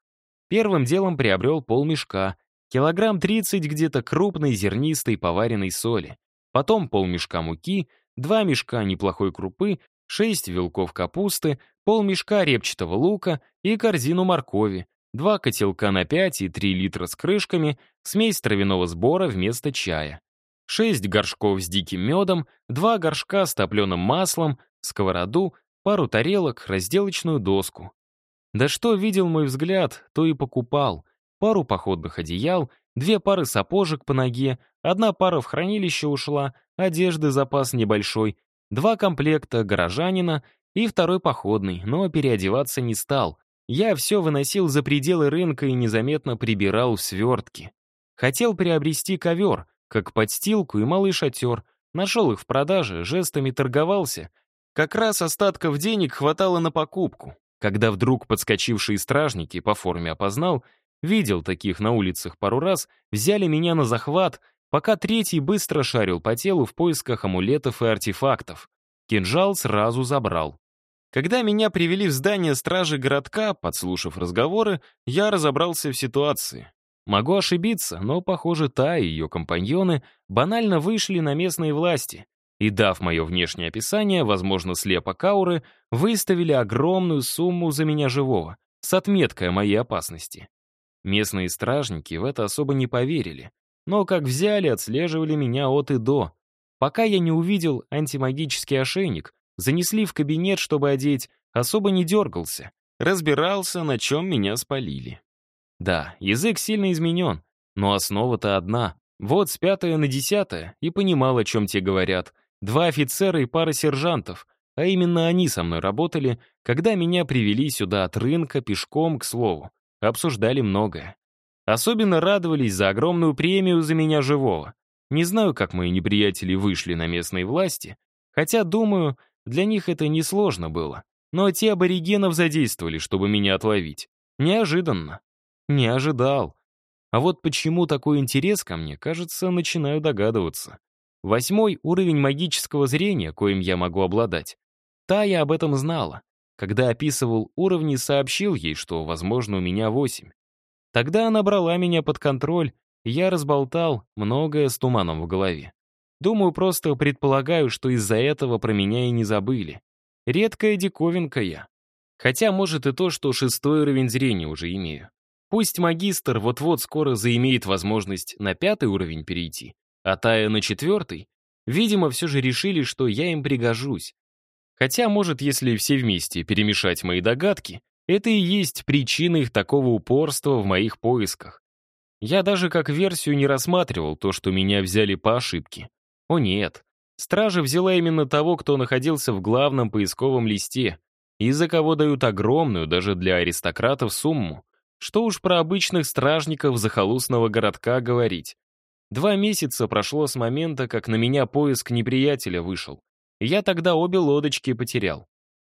Первым делом приобрел полмешка, килограмм 30 где-то крупной зернистой поваренной соли, потом полмешка муки, два мешка неплохой крупы, шесть вилков капусты, полмешка репчатого лука и корзину моркови, два котелка на 5 и 3 литра с крышками, смесь травяного сбора вместо чая шесть горшков с диким медом, два горшка с топленым маслом, сковороду, пару тарелок, разделочную доску. Да что видел мой взгляд, то и покупал. Пару походных одеял, две пары сапожек по ноге, одна пара в хранилище ушла, одежды запас небольшой, два комплекта горожанина и второй походный, но переодеваться не стал. Я все выносил за пределы рынка и незаметно прибирал в свертки. Хотел приобрести ковер, как подстилку и малый шатер, нашел их в продаже, жестами торговался. Как раз остатков денег хватало на покупку. Когда вдруг подскочившие стражники по форме опознал, видел таких на улицах пару раз, взяли меня на захват, пока третий быстро шарил по телу в поисках амулетов и артефактов. Кинжал сразу забрал. Когда меня привели в здание стражи городка, подслушав разговоры, я разобрался в ситуации. Могу ошибиться, но, похоже, та и ее компаньоны банально вышли на местные власти и, дав мое внешнее описание, возможно, слепо Кауры, выставили огромную сумму за меня живого, с отметкой о моей опасности. Местные стражники в это особо не поверили, но как взяли, отслеживали меня от и до. Пока я не увидел антимагический ошейник, занесли в кабинет, чтобы одеть, особо не дергался, разбирался, на чем меня спалили. Да, язык сильно изменен, но основа-то одна. Вот с пятое на десятое и понимал, о чем те говорят. Два офицера и пара сержантов, а именно они со мной работали, Когда меня привели сюда от рынка, пешком, к слову, обсуждали многое. Особенно радовались за огромную премию за меня живого. Не знаю, как мои неприятели вышли на местные власти, хотя, думаю, для них это несложно было. Но те аборигенов задействовали, чтобы меня отловить. Неожиданно. Не ожидал. А вот почему такой интерес ко мне, кажется, начинаю догадываться. Восьмой уровень магического зрения, коим я могу обладать. Тая об этом знала. Когда описывал уровни, сообщил ей, что, возможно, у меня восемь. Тогда она брала меня под контроль, и я разболтал многое с туманом в голове. Думаю, просто предполагаю, что из-за этого про меня и не забыли. Редкая диковинка я. Хотя, может, и то, что шестой уровень зрения уже имею. Пусть магистр вот-вот скоро заимеет возможность на пятый уровень перейти, а Тая на четвертый, видимо, все же решили, что я им пригожусь. Хотя, может, если все вместе перемешать мои догадки, это и есть причина их такого упорства в моих поисках. Я даже как версию не рассматривал то, что меня взяли по ошибке. О нет, стража взяла именно того, кто находился в главном поисковом листе, и за кого дают огромную, даже для аристократов, сумму. Что уж про обычных стражников захолустного городка говорить. Два месяца прошло с момента, как на меня поиск неприятеля вышел. Я тогда обе лодочки потерял.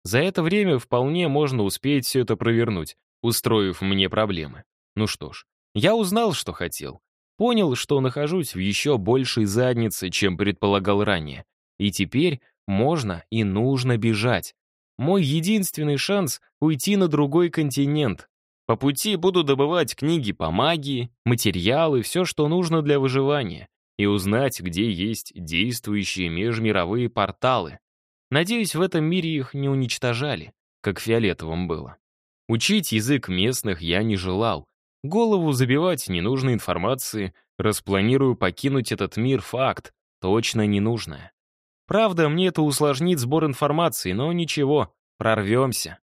За это время вполне можно успеть все это провернуть, устроив мне проблемы. Ну что ж, я узнал, что хотел. Понял, что нахожусь в еще большей заднице, чем предполагал ранее. И теперь можно и нужно бежать. Мой единственный шанс — уйти на другой континент, по пути буду добывать книги по магии, материалы, все, что нужно для выживания, и узнать, где есть действующие межмировые порталы. Надеюсь, в этом мире их не уничтожали, как фиолетовым было. Учить язык местных я не желал. Голову забивать ненужной информации, распланирую покинуть этот мир факт, точно ненужное. Правда, мне это усложнит сбор информации, но ничего, прорвемся.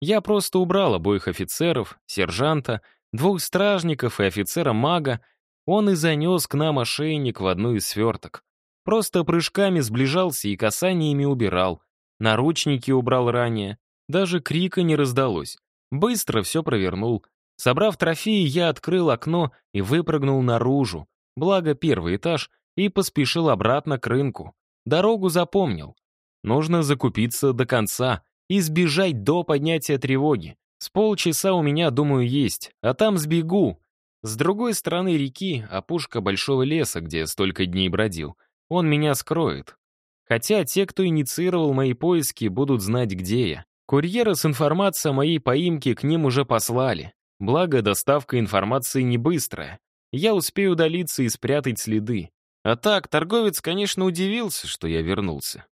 Я просто убрал обоих офицеров, сержанта, двух стражников и офицера-мага, он и занес к нам ошейник в одну из сверток. Просто прыжками сближался и касаниями убирал. Наручники убрал ранее. Даже крика не раздалось. Быстро все провернул. Собрав трофеи, я открыл окно и выпрыгнул наружу. Благо первый этаж, и поспешил обратно к рынку. Дорогу запомнил. Нужно закупиться до конца, и сбежать до поднятия тревоги. С полчаса у меня, думаю, есть, а там сбегу. С другой стороны реки опушка большого леса, где столько дней бродил. Он меня скроет. Хотя те, кто инициировал мои поиски, будут знать, где я. Курьера с информацией о моей поимке к ним уже послали. Благо, доставка информации не быстрая. Я успею удалиться и спрятать следы. А так, торговец, конечно, удивился, что я вернулся.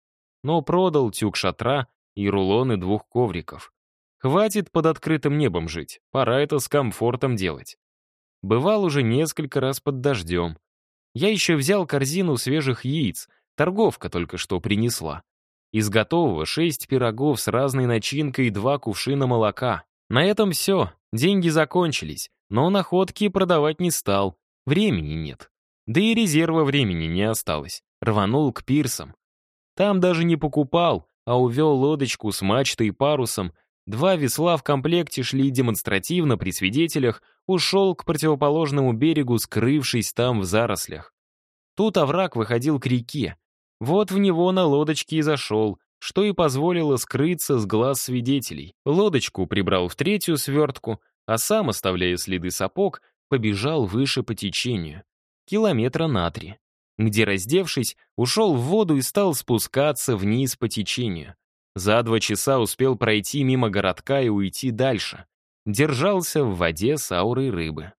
Но продал тюк шатра и рулоны двух ковриков. Хватит под открытым небом жить, пора это с комфортом делать. Бывал уже несколько раз под дождем. Я еще взял корзину свежих яиц, торговка только что принесла. Из готового шесть пирогов с разной начинкой и два кувшина молока. На этом все, деньги закончились, но находки продавать не стал, времени нет. Да и резерва времени не осталось. Рванул к пирсам. Там даже не покупал, а увел лодочку с мачтой и парусом, два весла в комплекте шли демонстративно при свидетелях, ушел к противоположному берегу, скрывшись там в зарослях. Тут овраг выходил к реке. Вот в него на лодочке и зашел, что и позволило скрыться с глаз свидетелей. Лодочку прибрал в третью свертку, а сам, оставляя следы сапог, побежал выше по течению. Километра на три где, раздевшись, ушел в воду и стал спускаться вниз по течению. За два часа успел пройти мимо городка и уйти дальше. Держался в воде с аурой рыбы.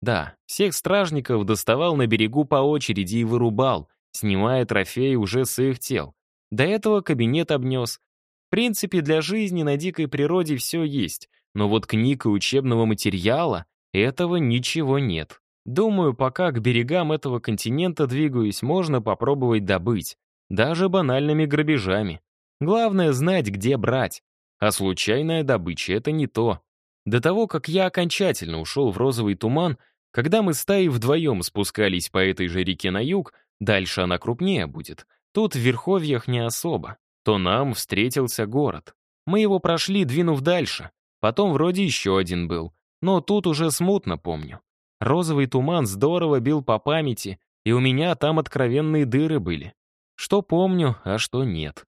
Да, всех стражников доставал на берегу по очереди и вырубал, снимая трофеи уже с их тел. До этого кабинет обнес. В принципе, для жизни на дикой природе все есть, но вот книг и учебного материала этого ничего нет. Думаю, пока к берегам этого континента двигаюсь, можно попробовать добыть. Даже банальными грабежами. Главное знать, где брать. А случайная добыча — это не то. До того, как я окончательно ушел в розовый туман, когда мы с Таей вдвоем спускались по этой же реке на юг, дальше она крупнее будет. Тут в верховьях не особо. То нам встретился город. Мы его прошли, двинув дальше. Потом вроде еще один был. Но тут уже смутно помню. Розовый туман здорово бил по памяти, и у меня там откровенные дыры были. Что помню, а что нет.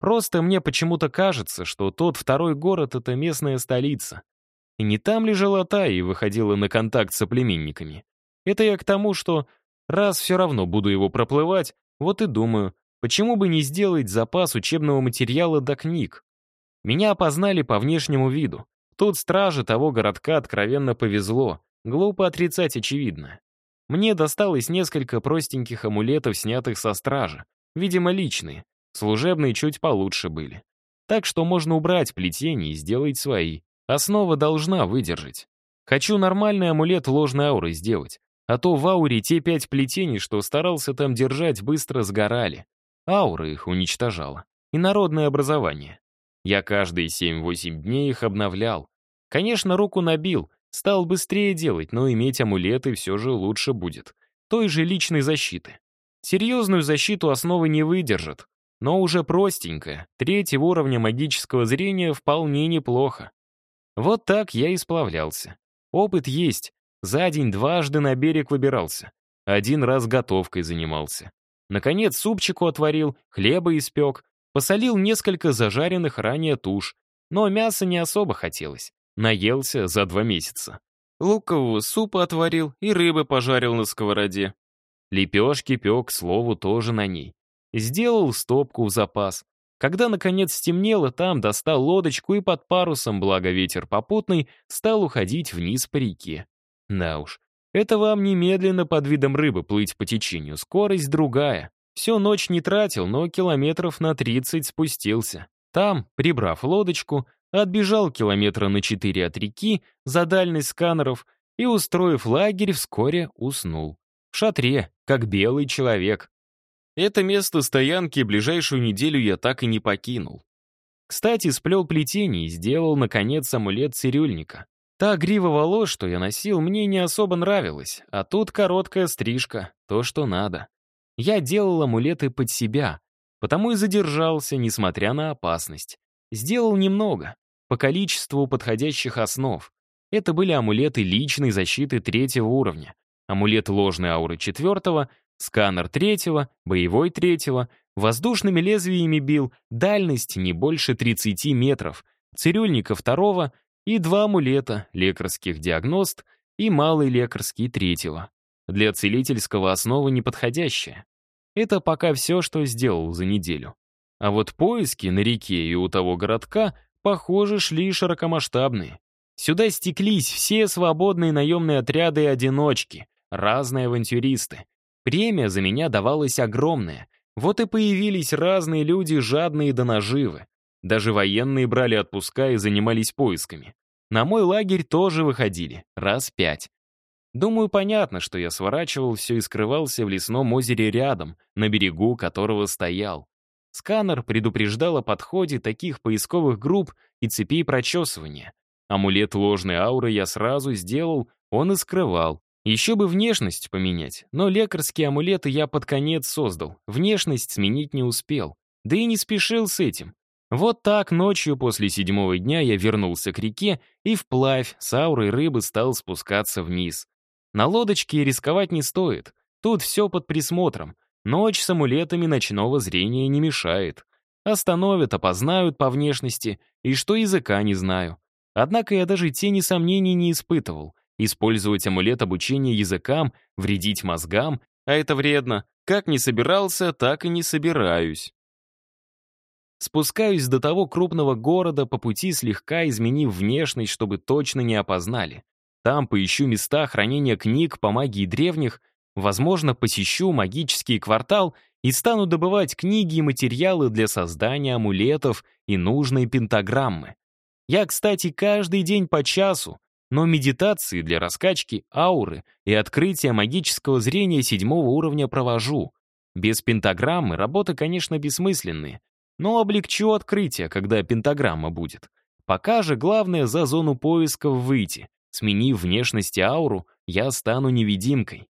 Просто мне почему-то кажется, что тот второй город — это местная столица. И не там ли жила та и выходила на контакт с соплеменниками? Это я к тому, что раз все равно буду его проплывать, вот и думаю, почему бы не сделать запас учебного материала до книг? Меня опознали по внешнему виду. Тут стражи того городка откровенно повезло. Глупо отрицать очевидно. Мне досталось несколько простеньких амулетов, снятых со стражи. Видимо, личные. Служебные чуть получше были. Так что можно убрать плетение и сделать свои. Основа должна выдержать. Хочу нормальный амулет ложной ауры сделать. А то в ауре те пять плетений, что старался там держать, быстро сгорали. Аура их уничтожала. И народное образование. Я каждые 7-8 дней их обновлял. Конечно, руку набил, стал быстрее делать, но иметь амулеты все же лучше будет. Той же личной защиты. Серьезную защиту основы не выдержат, но уже простенькая, третьего уровня магического зрения вполне неплохо. Вот так я и сплавлялся. Опыт есть. За день дважды на берег выбирался. Один раз готовкой занимался. Наконец супчику отварил, хлеба испек, посолил несколько зажаренных ранее туш, но мяса не особо хотелось. Наелся за два месяца. Лукового супа отварил и рыбы пожарил на сковороде. Лепешки пек, к слову, тоже на ней. Сделал стопку в запас. Когда, наконец, стемнело, там достал лодочку и под парусом, благо ветер попутный, стал уходить вниз по реке. Да уж, это вам немедленно под видом рыбы плыть по течению, скорость другая. Всю ночь не тратил, но километров на 30 спустился. Там, прибрав лодочку, отбежал километра на 4 от реки за дальность сканеров и, устроив лагерь, вскоре уснул. В шатре, как белый человек. Это место стоянки ближайшую неделю я так и не покинул. Кстати, сплел плетение и сделал, наконец, амулет цирюльника. Та грива волос, что я носил, мне не особо нравилась, а тут короткая стрижка, то, что надо. Я делал амулеты под себя, потому и задержался, несмотря на опасность. Сделал немного, по количеству подходящих основ. Это были амулеты личной защиты третьего уровня, амулет ложной ауры четвертого, сканер третьего, боевой третьего, воздушными лезвиями бил, дальность не больше 30 метров, цирюльника второго и два амулета, лекарских диагност и малый лекарский третьего. Для целительского основа неподходящая. Это пока все, что сделал за неделю. А вот поиски на реке и у того городка, похоже, шли широкомасштабные. Сюда стеклись все свободные наемные отряды и одиночки, разные авантюристы. Премия за меня давалась огромная. Вот и появились разные люди, жадные до наживы. Даже военные брали отпуска и занимались поисками. На мой лагерь тоже выходили, раз пять. Думаю, понятно, что я сворачивал все и скрывался в лесном озере рядом, на берегу которого стоял. Сканер предупреждал о подходе таких поисковых групп и цепей прочесывания. Амулет ложной ауры я сразу сделал, он и скрывал. Еще бы внешность поменять, но лекарские амулеты я под конец создал. Внешность сменить не успел. Да и не спешил с этим. Вот так ночью после седьмого дня я вернулся к реке и вплавь с аурой рыбы стал спускаться вниз. На лодочке рисковать не стоит. Тут все под присмотром. Ночь с амулетами ночного зрения не мешает. Остановят, опознают по внешности, и что языка не знаю. Однако я даже тени сомнений не испытывал. Использовать амулет обучения языкам, вредить мозгам, а это вредно. Как не собирался, так и не собираюсь. Спускаюсь до того крупного города, по пути слегка изменив внешность, чтобы точно не опознали. Там поищу места хранения книг по магии древних, возможно, посещу магический квартал и стану добывать книги и материалы для создания амулетов и нужной пентаграммы. Я, кстати, каждый день по часу, но медитации для раскачки ауры и открытия магического зрения седьмого уровня провожу. Без пентаграммы работы, конечно, бессмысленные, но облегчу открытие, когда пентаграмма будет. Пока же главное за зону поиска выйти. Сменив внешность и ауру, я стану невидимкой.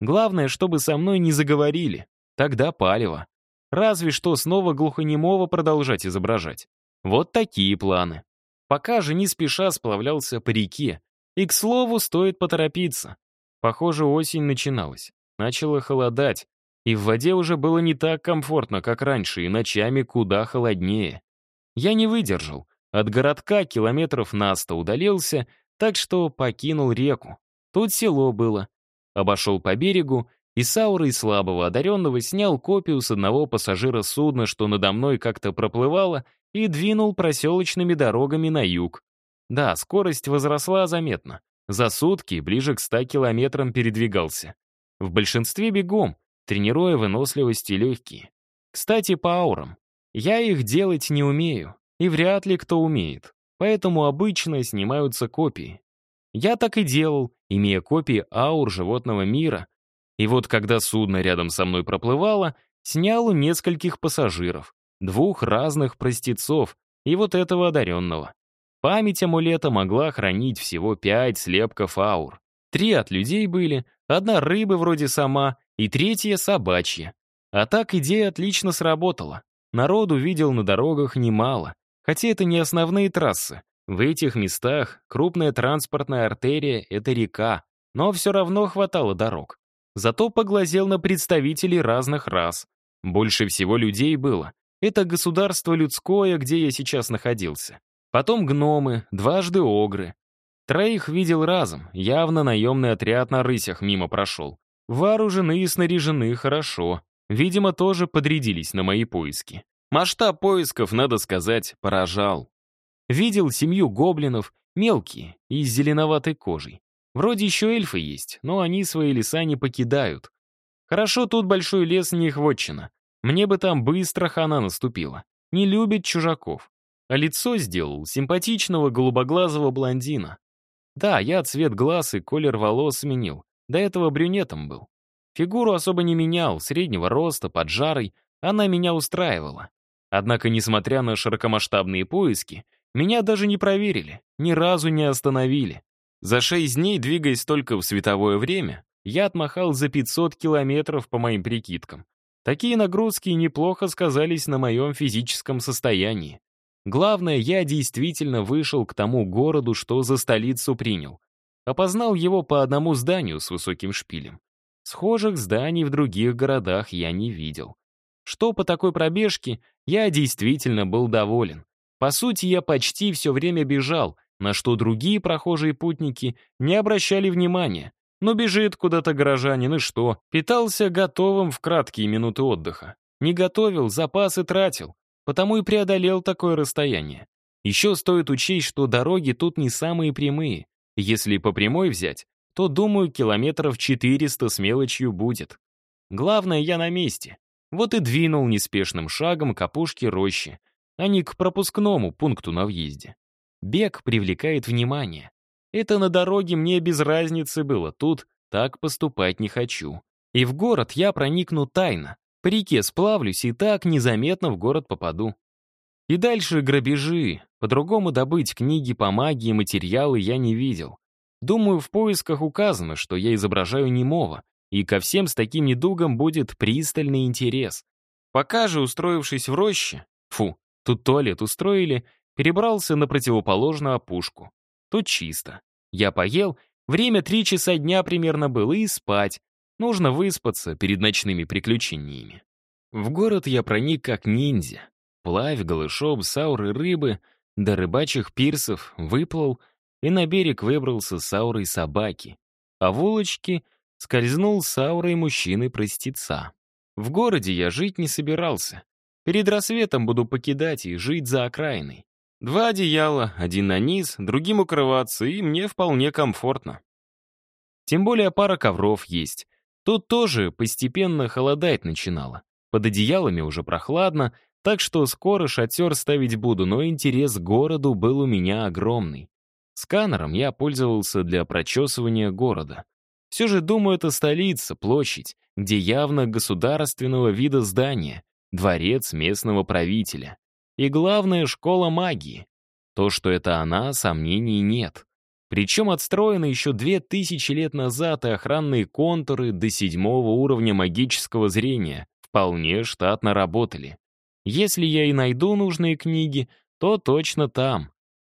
Главное, чтобы со мной не заговорили. Тогда палево. Разве что снова глухонемого продолжать изображать. Вот такие планы. Пока же не спеша сплавлялся по реке. И, к слову, стоит поторопиться. Похоже, осень начиналась. Начало холодать. И в воде уже было не так комфортно, как раньше, и ночами куда холоднее. Я не выдержал. От городка километров на сто удалился, так что покинул реку. Тут село было. Обошел по берегу и с аурой слабого одаренного снял копию с одного пассажира судна, что надо мной как-то проплывало, и двинул проселочными дорогами на юг. Да, скорость возросла заметно. За сутки ближе к 100 километрам передвигался. В большинстве бегом, тренируя выносливость и легкие. Кстати, по аурам. Я их делать не умею, и вряд ли кто умеет, поэтому обычно снимаются копии. Я так и делал, имея копии аур животного мира, и вот когда судно рядом со мной проплывало, снял у нескольких пассажиров, двух разных простецов и вот этого одаренного. Память амулета могла хранить всего пять слепков аур. Три от людей были, одна рыбы вроде сама и третья собачья. А так идея отлично сработала. Народу видел на дорогах немало, хотя это не основные трассы. В этих местах крупная транспортная артерия — это река, но все равно хватало дорог. Зато поглазел на представителей разных рас. Больше всего людей было. Это государство людское, где я сейчас находился. Потом гномы, дважды огры. Троих видел разом, явно наемный отряд на рысях мимо прошел. Вооружены и снаряжены хорошо. Видимо, тоже подрядились на мои поиски. Масштаб поисков, надо сказать, поражал. Видел семью гоблинов, мелкие и с зеленоватой кожей. Вроде еще эльфы есть, но они свои леса не покидают. Хорошо, тут большой лес не их вотчина. Мне бы там быстро хана наступила. Не любит чужаков. А лицо сделал симпатичного голубоглазого блондина. Да, я цвет глаз и колер волос сменил. До этого брюнетом был. Фигуру особо не менял, среднего роста, поджарой. Она меня устраивала. Однако, несмотря на широкомасштабные поиски, меня даже не проверили, ни разу не остановили. За шесть дней, двигаясь только в световое время, я отмахал за 500 километров по моим прикидкам. Такие нагрузки неплохо сказались на моем физическом состоянии. Главное, я действительно вышел к тому городу, что за столицу принял. Опознал его по одному зданию с высоким шпилем. Схожих зданий в других городах я не видел. Что по такой пробежке, я действительно был доволен. По сути, я почти все время бежал — на что другие прохожие путники не обращали внимания. Но бежит куда-то горожанин, и что? Питался готовым в краткие минуты отдыха. Не готовил, запасы тратил, потому и преодолел такое расстояние. Еще стоит учесть, что дороги тут не самые прямые. Если по прямой взять, то, думаю, километров 400 с мелочью будет. Главное, я на месте. Вот и двинул неспешным шагом к опушке рощи, а не к пропускному пункту на въезде. Бег привлекает внимание. Это на дороге мне без разницы было, тут так поступать не хочу. И в город я проникну тайно. По реке сплавлюсь и так незаметно в город попаду. И дальше грабежи. По-другому добыть книги по магии, материалы я не видел. Думаю, в поисках указано, что я изображаю немого, и ко всем с таким недугом будет пристальный интерес. Пока же, устроившись в роще, фу, тут туалет устроили, перебрался на противоположную опушку. Тут чисто. Я поел, время три часа дня примерно было, и спать. Нужно выспаться перед ночными приключениями. В город я проник как ниндзя. Плавь, голышом, сауры, рыбы, до рыбачьих пирсов выплыл и на берег выбрался с собаки. А в улочке скользнул с мужчины-простеца. В городе я жить не собирался. Перед рассветом буду покидать и жить за окраиной. Два одеяла, один на низ, другим укрываться, и мне вполне комфортно. Тем более пара ковров есть. Тут тоже постепенно холодать начинало. Под одеялами уже прохладно, так что скоро шатер ставить буду, но интерес к городу был у меня огромный. Сканером я пользовался для прочесывания города. Все же, думаю, это столица, площадь, где явно государственного вида здание, дворец местного правителя. И главное, школа магии. То, что это она, сомнений нет. Причем отстроены еще две тысячи лет назад и охранные контуры до седьмого уровня магического зрения вполне штатно работали. Если я и найду нужные книги, то точно там.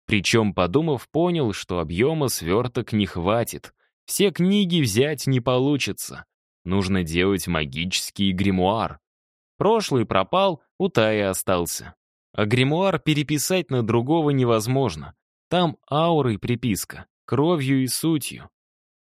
Причем, подумав, понял, что объема сверток не хватит. Все книги взять не получится. Нужно делать магический гримуар. Прошлый пропал, у Таи остался. А гримуар переписать на другого невозможно. Там аура и приписка, кровью и сутью.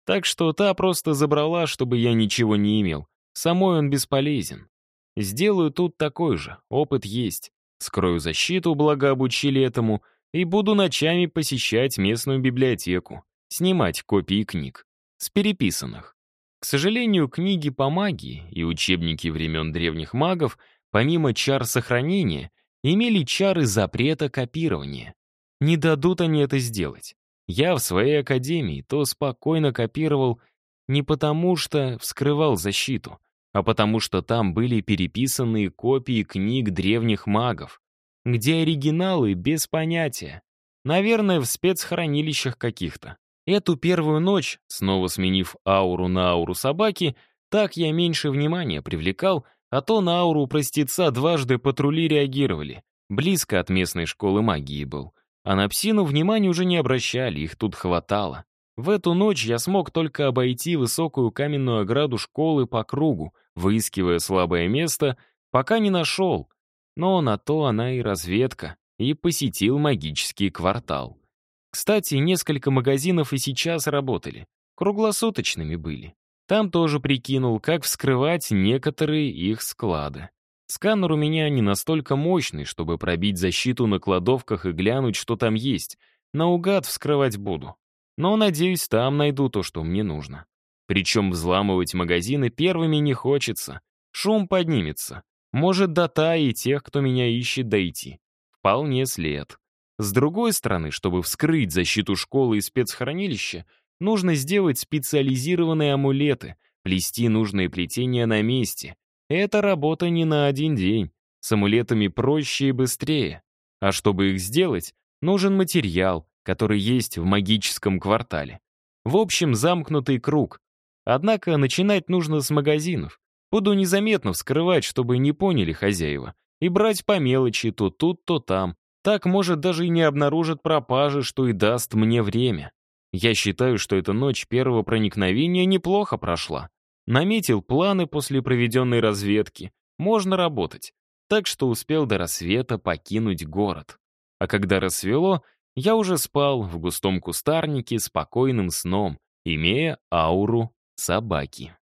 Так что та просто забрала, чтобы я ничего не имел. Самой он бесполезен. Сделаю тут такой же, опыт есть. Скрою защиту, благо обучили этому — и буду ночами посещать местную библиотеку, снимать копии книг, с переписанных. К сожалению, книги по магии и учебники времен древних магов, помимо чар сохранения, имели чары запрета копирования. Не дадут они это сделать. Я в своей академии то спокойно копировал не потому, что вскрывал защиту, а потому что там были переписанные копии книг древних магов, где оригиналы без понятия. Наверное, в спецхранилищах каких-то. Эту первую ночь, снова сменив ауру на ауру собаки, так я меньше внимания привлекал, а то на ауру простеца дважды патрули реагировали. Близко от местной школы магии был. А на псину внимания уже не обращали, их тут хватало. В эту ночь я смог только обойти высокую каменную ограду школы по кругу, выискивая слабое место, пока не нашел, но на то она и разведка, и посетил магический квартал. Кстати, несколько магазинов и сейчас работали. Круглосуточными были. Там тоже прикинул, как вскрывать некоторые их склады. Сканер у меня не настолько мощный, чтобы пробить защиту на кладовках и глянуть, что там есть. Наугад вскрывать буду. Но, надеюсь, там найду то, что мне нужно. Причем взламывать магазины первыми не хочется. Шум поднимется. Может, до Таи и тех, кто меня ищет, дойти. Вполне след. С другой стороны, чтобы вскрыть защиту школы и спецхранилища, нужно сделать специализированные амулеты, плести нужные плетения на месте. Это работа не на один день. С амулетами проще и быстрее. А чтобы их сделать, нужен материал, который есть в магическом квартале. В общем, замкнутый круг. Однако начинать нужно с магазинов. Буду незаметно вскрывать, чтобы не поняли хозяева. И брать по мелочи то тут, то там. Так, может, даже и не обнаружат пропажи, что и даст мне время. Я считаю, что эта ночь первого проникновения неплохо прошла. Наметил планы после проведенной разведки. Можно работать. Так что успел до рассвета покинуть город. А когда рассвело, я уже спал в густом кустарнике спокойным сном, имея ауру собаки.